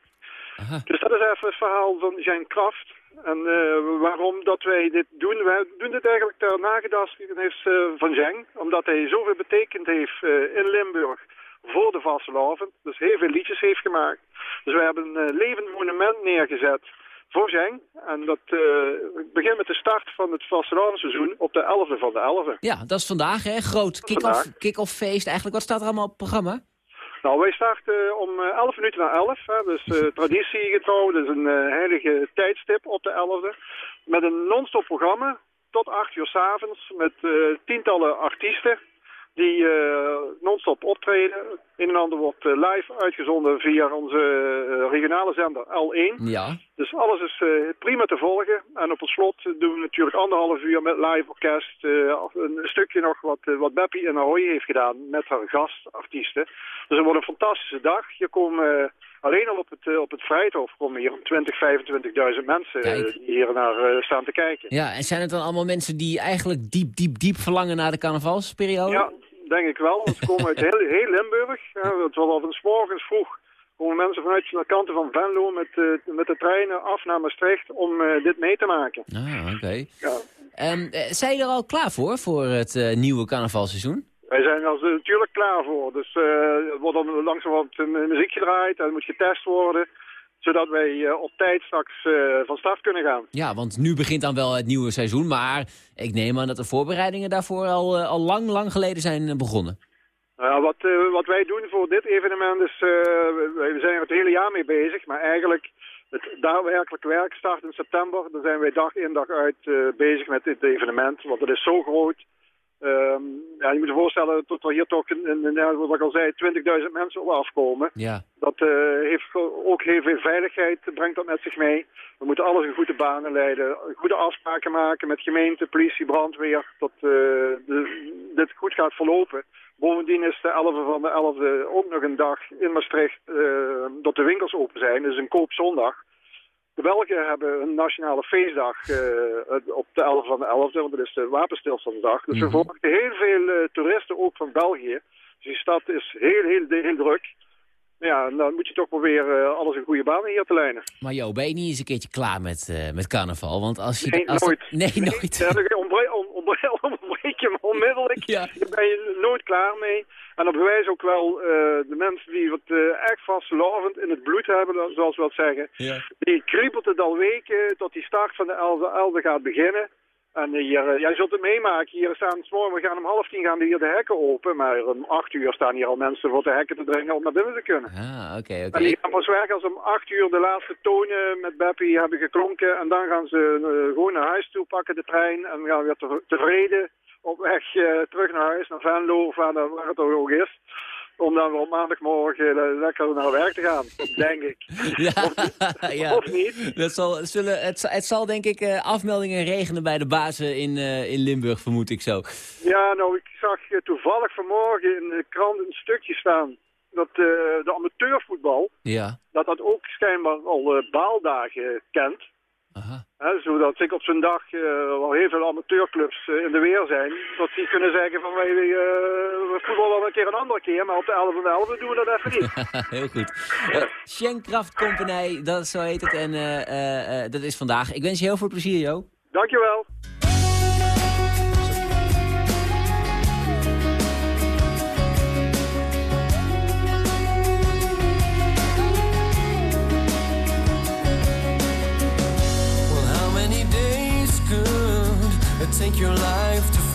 Speaker 31: Dus dat is even het verhaal van zijn kracht. En eh, waarom dat wij dit doen? Wij doen dit eigenlijk ter nagedachtenis uh, van Zeng. Omdat hij zoveel betekend heeft eh, in Limburg voor de vastelavond. Dus heel veel liedjes heeft gemaakt. Dus wij hebben een eh, levend monument neergezet voor Zeng. En dat eh, begint met de start van het vastelavondseizoen op de 11e van de 11e.
Speaker 4: Ja, dat is vandaag hè. Groot kick-off kick feest eigenlijk. Wat staat er allemaal op het programma?
Speaker 31: Nou, wij starten om eh, 11 minuten na 11. Hè, dus *laughs* uh, traditiegetrouw, dus een uh, heilige tijdstip op de 11e. Met een non-stop programma tot 8 uur s'avonds met uh, tientallen artiesten die uh, non-stop optreden. Een en ander wordt uh, live uitgezonden via onze uh, regionale zender L1.
Speaker 4: Ja.
Speaker 31: Dus alles is prima te volgen. En op het slot doen we natuurlijk anderhalf uur met live orkest. een stukje nog wat, wat Beppie in Ahoy heeft gedaan met haar gastartiesten. Dus het wordt een fantastische dag. Je komt alleen al op het, op het Vrijthof komen hier 20, 25.000 mensen die hier naar staan te kijken.
Speaker 4: Ja, en zijn het dan allemaal mensen die eigenlijk diep, diep, diep verlangen naar de carnavalsperiode?
Speaker 31: Ja, denk ik wel. Ze komen uit *laughs* heel, heel Limburg. Het was al van 's morgens vroeg komen mensen vanuit de kanten van Venlo met, uh, met de treinen af naar Maastricht om uh, dit mee te maken.
Speaker 4: Ah, oké. Okay.
Speaker 31: Ja.
Speaker 4: Um, zijn je er al klaar voor, voor het uh, nieuwe carnavalseizoen?
Speaker 31: Wij zijn er natuurlijk klaar voor. Dus er wordt dan langzamerhand muziek gedraaid en moet getest worden zodat wij uh, op tijd straks uh, van start kunnen gaan.
Speaker 4: Ja, want nu begint dan wel het nieuwe seizoen, maar ik neem aan dat de voorbereidingen daarvoor al, al lang, lang geleden zijn begonnen.
Speaker 31: Nou, wat, wat wij doen voor dit evenement is, we zijn er het hele jaar mee bezig, maar eigenlijk het daadwerkelijk werk start in september. Dan zijn wij dag in dag uit bezig met dit evenement, want het is zo groot. Um, ja, je moet je voorstellen dat er hier toch, in, in, in, wat ik al zei, 20.000 mensen op afkomen.
Speaker 4: Ja.
Speaker 31: Dat uh, heeft ook heel veel veiligheid, brengt dat met zich mee. We moeten alles in goede banen leiden, goede afspraken maken met gemeente, politie, brandweer, dat uh, de, dit goed gaat verlopen. Bovendien is de 11e van de 11e ook nog een dag in Maastricht uh, dat de winkels open zijn. Dus een koopzondag. De Belgen hebben een nationale feestdag uh, op de 11 van de 11e, want dat is de wapenstilstandsdag. Dus mm -hmm. we verwachten heel veel uh, toeristen ook van België. Dus die stad is heel, heel, heel druk. Ja, dan moet je toch proberen uh, alles in goede banen hier te lijnen.
Speaker 4: Maar Jo, ben je niet eens een keertje klaar met, met carnaval? Want als je...
Speaker 31: Nee,
Speaker 4: als
Speaker 31: nooit.
Speaker 4: Dat... Nee,
Speaker 31: nee,
Speaker 4: nooit.
Speaker 31: Ontbreek je me onmiddellijk.
Speaker 4: Ja.
Speaker 31: Daar ben je nooit klaar mee. En dat bewijst ook wel uh, de mensen die wat uh, echt vastelavond in het bloed hebben, zoals we dat zeggen.
Speaker 4: Ja.
Speaker 31: Die kriebelt het al weken tot die start van de 11e, 11e gaat beginnen. En hier, uh, jij zult het meemaken. Hier staan, we gaan om half tien gaan hier de hekken open. Maar om acht uur staan hier al mensen voor de hekken te dringen om naar binnen te kunnen.
Speaker 4: Ah, oké, oké.
Speaker 31: En die gaan pas weg als om acht uur de laatste tonen met Beppie hebben geklonken. En dan gaan ze uh, gewoon naar huis toe, pakken de trein en gaan weer te tevreden op weg uh, terug naar huis, naar Venlo of waar, het ook is. Om dan weer op maandagmorgen uh, lekker naar werk te gaan, *laughs* denk ik.
Speaker 4: Ja,
Speaker 31: of, *laughs*
Speaker 4: ja.
Speaker 31: of niet.
Speaker 4: Dat zal, het, zullen, het, het zal denk ik uh, afmeldingen regenen bij de bazen in, uh, in Limburg, vermoed ik zo.
Speaker 31: Ja, nou, ik zag toevallig vanmorgen in de krant een stukje staan dat de amateurvoetbal,
Speaker 4: ja.
Speaker 31: dat dat ook schijnbaar al baaldagen kent.
Speaker 4: Aha.
Speaker 31: He, zodat ik op zo'n dag uh, wel heel veel amateurclubs uh, in de weer zijn. Dat die kunnen zeggen van wij uh, we voetballen wel een keer een andere keer. Maar op de 11 van de 11 doen we dat even niet. *laughs*
Speaker 4: heel goed. Schenkraft Company, dat zo heet het. En dat is vandaag. Ik wens je heel veel plezier, Jo.
Speaker 31: Dankjewel.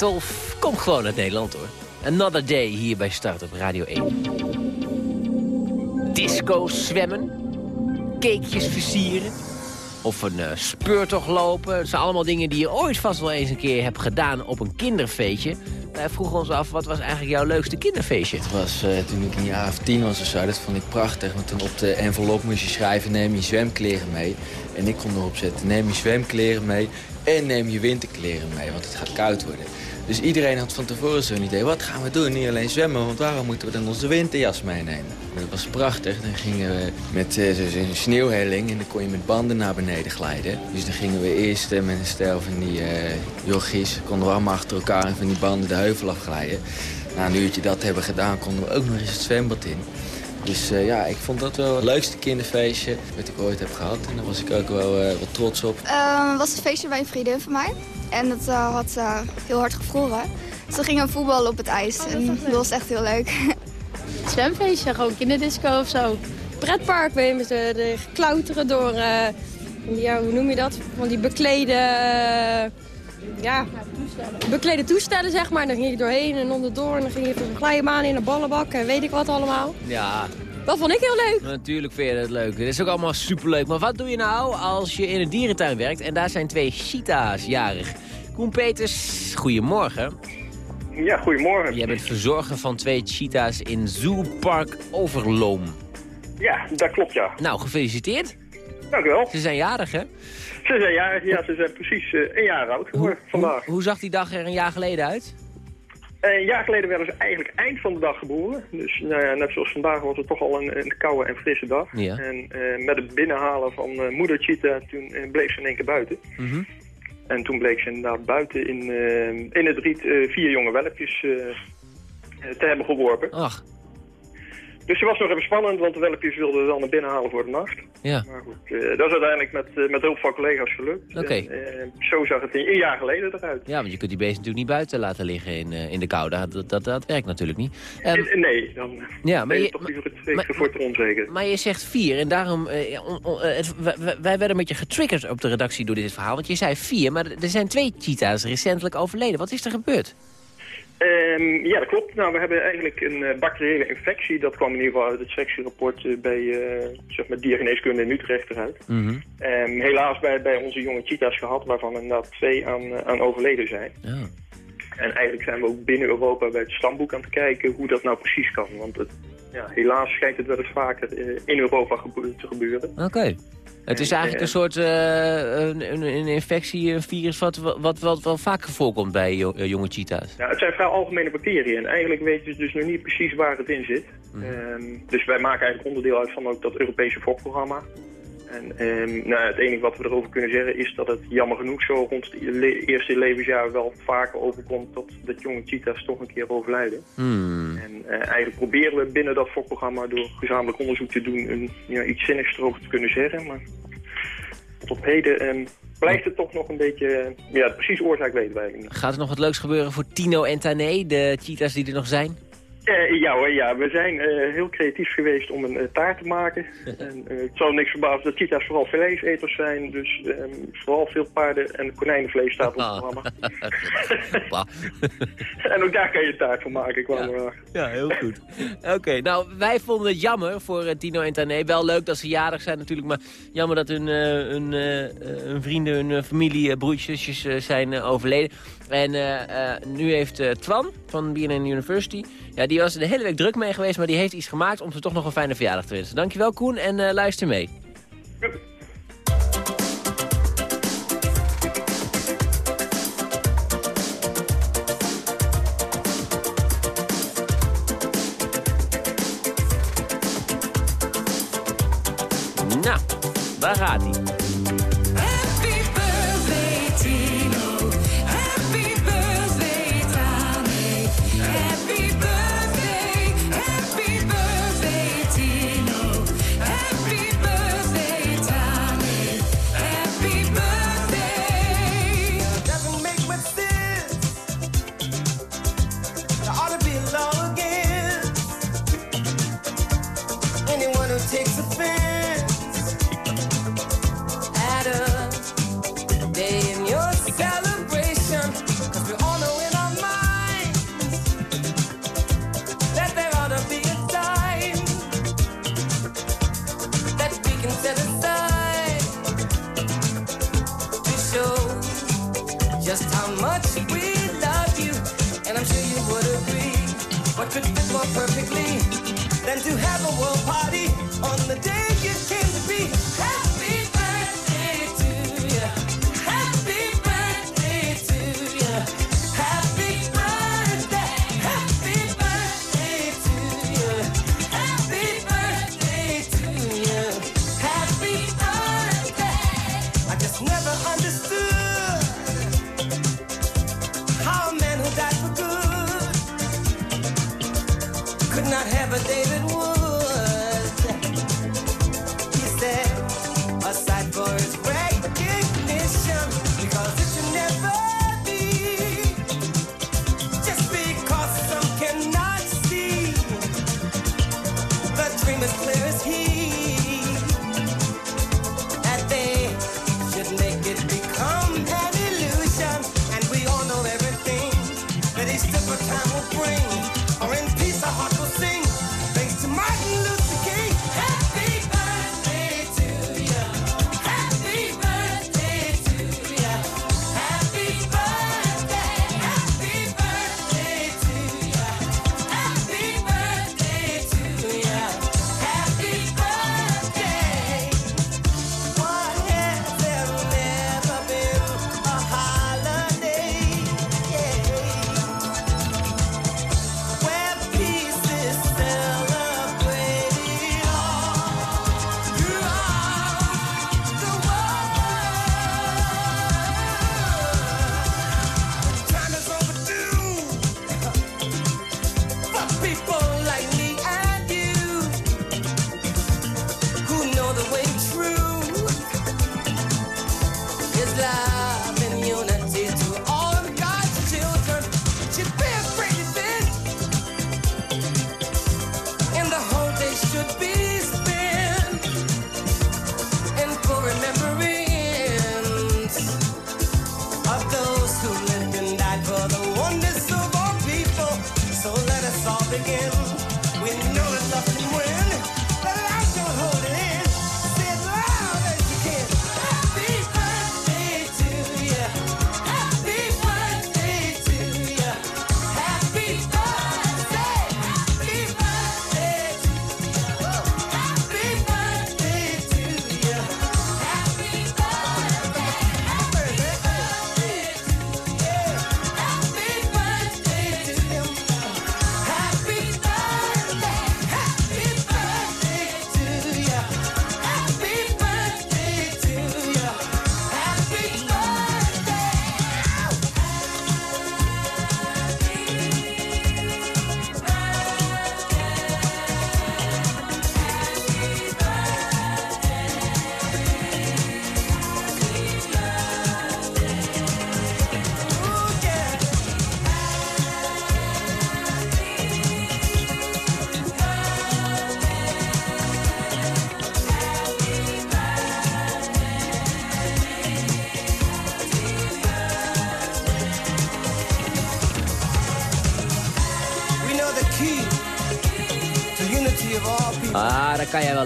Speaker 4: Bertolf komt gewoon uit Nederland hoor. Another Day hier bij Start op Radio 1. Disco zwemmen. Cakejes versieren. Of een eh, speurtocht lopen. Dat zijn allemaal dingen die je ooit vast wel eens een keer hebt gedaan op een kinderfeestje. Wij vroegen ons af, wat was eigenlijk jouw leukste kinderfeestje?
Speaker 21: Het was eh, toen ik een jaar of tien was of zo. Dat vond ik prachtig. Want toen op de envelop moest je schrijven, neem je zwemkleren mee. En ik kon erop zetten, neem je zwemkleren mee en neem je winterkleren mee. Want het gaat koud worden. Dus iedereen had van tevoren zo'n idee. Wat gaan we doen? Niet alleen zwemmen, want waarom moeten we dan onze winterjas meenemen? Dat was prachtig. Dan gingen we met eh, zo- zo'n sneeuwhelling en dan kon je met banden naar beneden glijden. Dus dan gingen we eerst eh, met een stel van die eh jochies, konden we allemaal achter elkaar van die banden de heuvel afglijden. Na een uurtje dat hebben gedaan, konden we ook nog eens het zwembad in. Dus eh, ja, ik vond dat wel het leukste kinderfeestje wat ik ooit heb gehad. En daar was ik ook wel, eh, wel trots op.
Speaker 32: Eh, was een feestje bij een vriendin van mij. En dat eh, had eh, heel hard gevroren. Dus toen gingen voetballen op het ijs. en dat was echt heel leuk. *laughs*
Speaker 33: Zwemfeestje, gewoon kinderdisco of zo. Pretpark, met de, de klauteren door, eh, ja, hoe noem je dat? Van die beklede, eh, ja, beklede toestellen, zeg maar. Dan ging je doorheen en onderdoor en dan ging je van een glijbaan in een ballenbak en weet ik wat allemaal.
Speaker 4: Ja,
Speaker 33: Dat vond ik heel leuk.
Speaker 4: natuurlijk vind je dat leuk. Dat is ook allemaal superleuk. Maar wat doe je nou als je in een dierentuin werkt en daar zijn twee cheetahs jarig? Koen Peters, goedemorgen.
Speaker 34: Ja, goedemorgen.
Speaker 4: Jij bent verzorger van twee cheetahs in Zoopark Overloom.
Speaker 34: Ja, dat klopt ja.
Speaker 4: Nou, gefeliciteerd.
Speaker 34: Dank u wel.
Speaker 4: Ze zijn jarig, hè? *laughs*
Speaker 34: Ze zijn jarig, ja, ze zijn precies eh, een jaar oud geworden vandaag.
Speaker 4: Hoe zag die dag er een jaar geleden uit?
Speaker 34: Een jaar geleden werden ze eigenlijk eind van de dag geboren. Dus nou ja, net zoals vandaag was het toch al een, een koude en frisse dag.
Speaker 4: Ja.
Speaker 34: En eh, met het binnenhalen van eh, moeder cheetah, toen bleef ze in één keer buiten.
Speaker 4: Mhm.
Speaker 34: En toen bleek ze inderdaad buiten in, in het riet vier jonge welpjes te hebben geworpen.
Speaker 4: Ach.
Speaker 34: Dus het was nog even spannend, want de welpjes wilden wel naar binnen halen voor de nacht.
Speaker 4: Ja.
Speaker 34: Maar goed, eh, dat is uiteindelijk met, eh, met hulp van collega's gelukt.
Speaker 4: Oké.
Speaker 34: Eh, zo zag het een, een jaar geleden eruit.
Speaker 4: Ja, want je kunt die beesten natuurlijk niet buiten laten liggen in, in de kou. Dat, dat, dat, dat werkt natuurlijk niet. Ehm,
Speaker 34: Eh, nee, dan
Speaker 4: ja, maar
Speaker 34: je, toch liever het zekere voor het onzeker.
Speaker 4: Maar je zegt vier en daarom... on- on- het- wij werden een beetje getriggerd op de redactie door dit verhaal. Want je zei vier, maar er zijn twee cheetahs recentelijk overleden. Wat is er gebeurd?
Speaker 34: Ehm, ja, dat klopt. Nou, we hebben eigenlijk een eh, bacteriële infectie. Dat kwam in ieder geval uit het sectierapport eh, bij eh, zeg maar diergeneeskunde in Utrecht eruit. Ehm, helaas bij, bij onze jonge cheetahs gehad, waarvan inderdaad twee aan, aan overleden zijn. En eigenlijk zijn we ook binnen Europa bij het stamboek aan het kijken hoe dat nou precies kan. Want het, ja, helaas schijnt het wel eens vaker in Europa gebe- te gebeuren.
Speaker 4: Oké. Het is
Speaker 34: En,
Speaker 4: eigenlijk een soort eh, een, een, infectie, een virus... wat, wat, wat wel vaker voorkomt bij eh, jonge cheetahs.
Speaker 34: Ja, het zijn vrij algemene bacteriën en eigenlijk weten ze dus nog niet precies waar het in zit. Ehm, dus wij maken eigenlijk onderdeel uit van ook dat Europese fokprogramma. En ehm, nou, het enige wat we erover kunnen zeggen is dat het jammer genoeg zo rond het le- eerste levensjaar wel vaker overkomt dat, dat jonge cheetahs toch een keer overlijden.
Speaker 4: Hmm.
Speaker 34: En eh, eigenlijk proberen we binnen dat fokprogramma door gezamenlijk onderzoek te doen een, ja, iets zinnigs erover te kunnen zeggen. Maar tot op heden ehm, blijft het toch nog een beetje, eh, ja, de precieze oorzaak weten wij.
Speaker 4: Gaat er nog wat leuks gebeuren voor Tino en Tané, de cheetahs die er nog zijn?
Speaker 34: Eh, ja hoor, ja. We zijn eh, heel creatief geweest om een eh, taart te maken. *laughs* en, eh, het zal niks verbazen dat cheetahs vooral vleeseters zijn. Dus ehm, vooral veel paarden- en konijnenvlees staat op het programma. *laughs* *laughs* en ook daar kan je een taart van maken, kwamen we erachter.
Speaker 4: Ja, heel goed. Oké, nou, wij vonden het jammer voor eh, Tino en Tané. Wel leuk dat ze jarig zijn natuurlijk, maar jammer dat hun, eh, hun, hun vrienden, hun familie, broertjes, zusjes eh, zijn overleden. En eh, eh, nu heeft eh, Twan van BNN University, ja, die was er de hele week druk mee geweest, maar die heeft iets gemaakt om ze toch nog een fijne verjaardag te wensen. Dankjewel Koen en luister mee. Nou, daar gaat hij.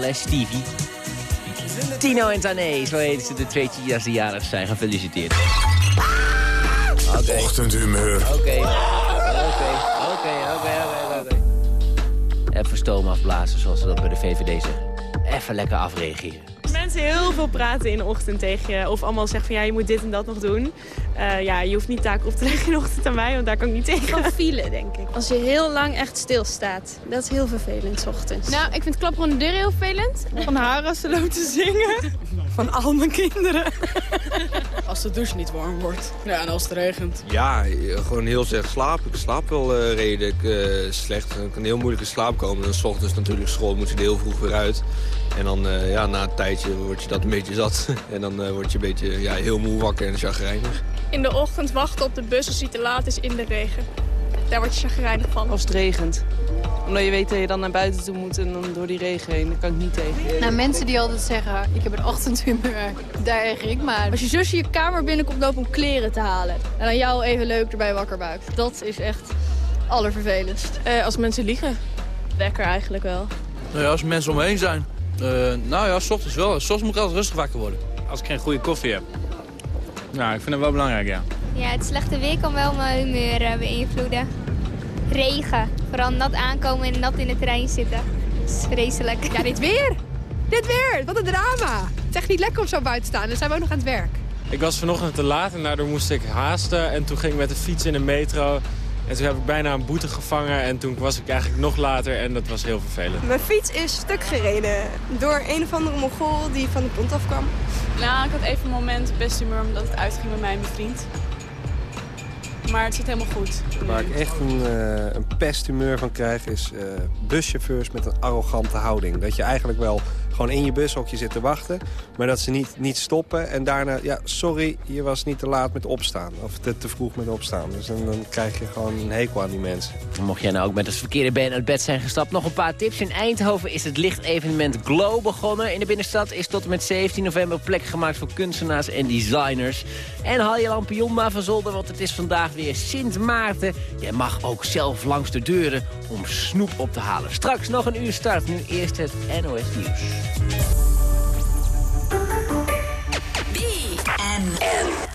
Speaker 4: Hè, Stevie. Tino en Tané, zo heten ze de twee cheetahs die jarig zijn. Gefeliciteerd. Oké.
Speaker 3: Ochtendhumeur.
Speaker 4: Oké, oké, oké, oké, oké, oké. Even stoom afblazen, zoals ze dat bij de VVD zeggen. Even lekker afreageren.
Speaker 35: Mensen heel veel praten in de ochtend tegen je... of allemaal zeggen van ja, je moet dit en dat nog doen... eh, ja, je hoeft niet taak op te leggen in de ochtend aan mij... want daar kan ik niet tegen.
Speaker 33: Van file, denk ik. Als je heel lang echt stilstaat. Dat is heel vervelend, 's ochtends. Nou, ik vind klappen de deur heel vervelend. Van haar als ze loopt te zingen. Van al mijn kinderen.
Speaker 36: Als de douche niet warm wordt. Ja, en als het regent.
Speaker 37: Ja, gewoon heel slecht slapen. Ik slaap wel eh, redelijk eh, slecht. Er kan heel moeilijk in slaap komen. En dan 's ochtends natuurlijk school moet je er heel vroeg weer uit. En dan eh, ja, na een tijdje word je dat een beetje zat. *laughs* en dan eh, word je een beetje ja, heel moe wakker en chagrijnig.
Speaker 22: In de ochtend wachten op de bus als die te laat is in de regen. Daar word je chagrijnig van.
Speaker 36: Als het regent. Omdat je weet dat je dan naar buiten toe moet en dan door die regen heen. Daar kan ik niet tegen.
Speaker 33: Nou, mensen die altijd zeggen, ik heb een ochtendhumeur. *laughs* Daar erger ik maar.
Speaker 22: Als je zusje je kamer binnenkomt lopen om kleren te halen. En dan jou even leuk erbij wakker buigt. Dat is echt allervervelendst.
Speaker 36: Eh, als mensen liegen.
Speaker 22: Wekker eigenlijk wel.
Speaker 38: Nou ja, als mensen om me heen zijn. Eh, nou ja, s ochtends wel. S ochtends moet ik altijd rustig wakker worden.
Speaker 25: Als ik geen goede koffie heb. Nou, ik vind het wel belangrijk, ja.
Speaker 32: Ja, het slechte weer kan wel mijn humeur eh, beïnvloeden. Regen. Vooral nat aankomen en nat in de trein zitten. Dat is vreselijk.
Speaker 33: Ja, dit weer. Dit weer. Wat een drama. Het is echt niet lekker om zo buiten te staan. Dan zijn we ook nog aan het werk.
Speaker 25: Ik was vanochtend te laat en daardoor moest ik haasten. En toen ging ik met de fiets in de metro. En toen heb ik bijna een boete gevangen. En toen was ik eigenlijk nog later en dat was heel vervelend.
Speaker 36: Mijn fiets is stuk gereden door een of andere mongool die van de pont afkwam.
Speaker 22: Nou, ik had even een moment best humeur omdat het uitging met mij en mijn vriend. Maar het zit helemaal goed.
Speaker 39: Waar ik echt een, eh, een pesthumeur van krijg is eh, buschauffeurs met een arrogante houding. Dat je eigenlijk wel gewoon in je bushokje zit te wachten, maar dat ze niet, niet stoppen. En daarna, ja, sorry, je was niet te laat met opstaan. Of te, te vroeg met opstaan. Dus dan, dan krijg je gewoon een hekel aan die mensen.
Speaker 4: Mocht jij nou ook met het verkeerde been uit bed zijn gestapt, nog een paar tips. In Eindhoven is het lichtevenement Glow begonnen. In de binnenstad is tot en met 17 november plek gemaakt voor kunstenaars en designers. En haal je lampion maar van zolder, want het is vandaag weer Sint Maarten. Jij mag ook zelf langs de deuren om snoep op te halen. Straks nog een uur start, nu eerst het NOS Nieuws. BNN.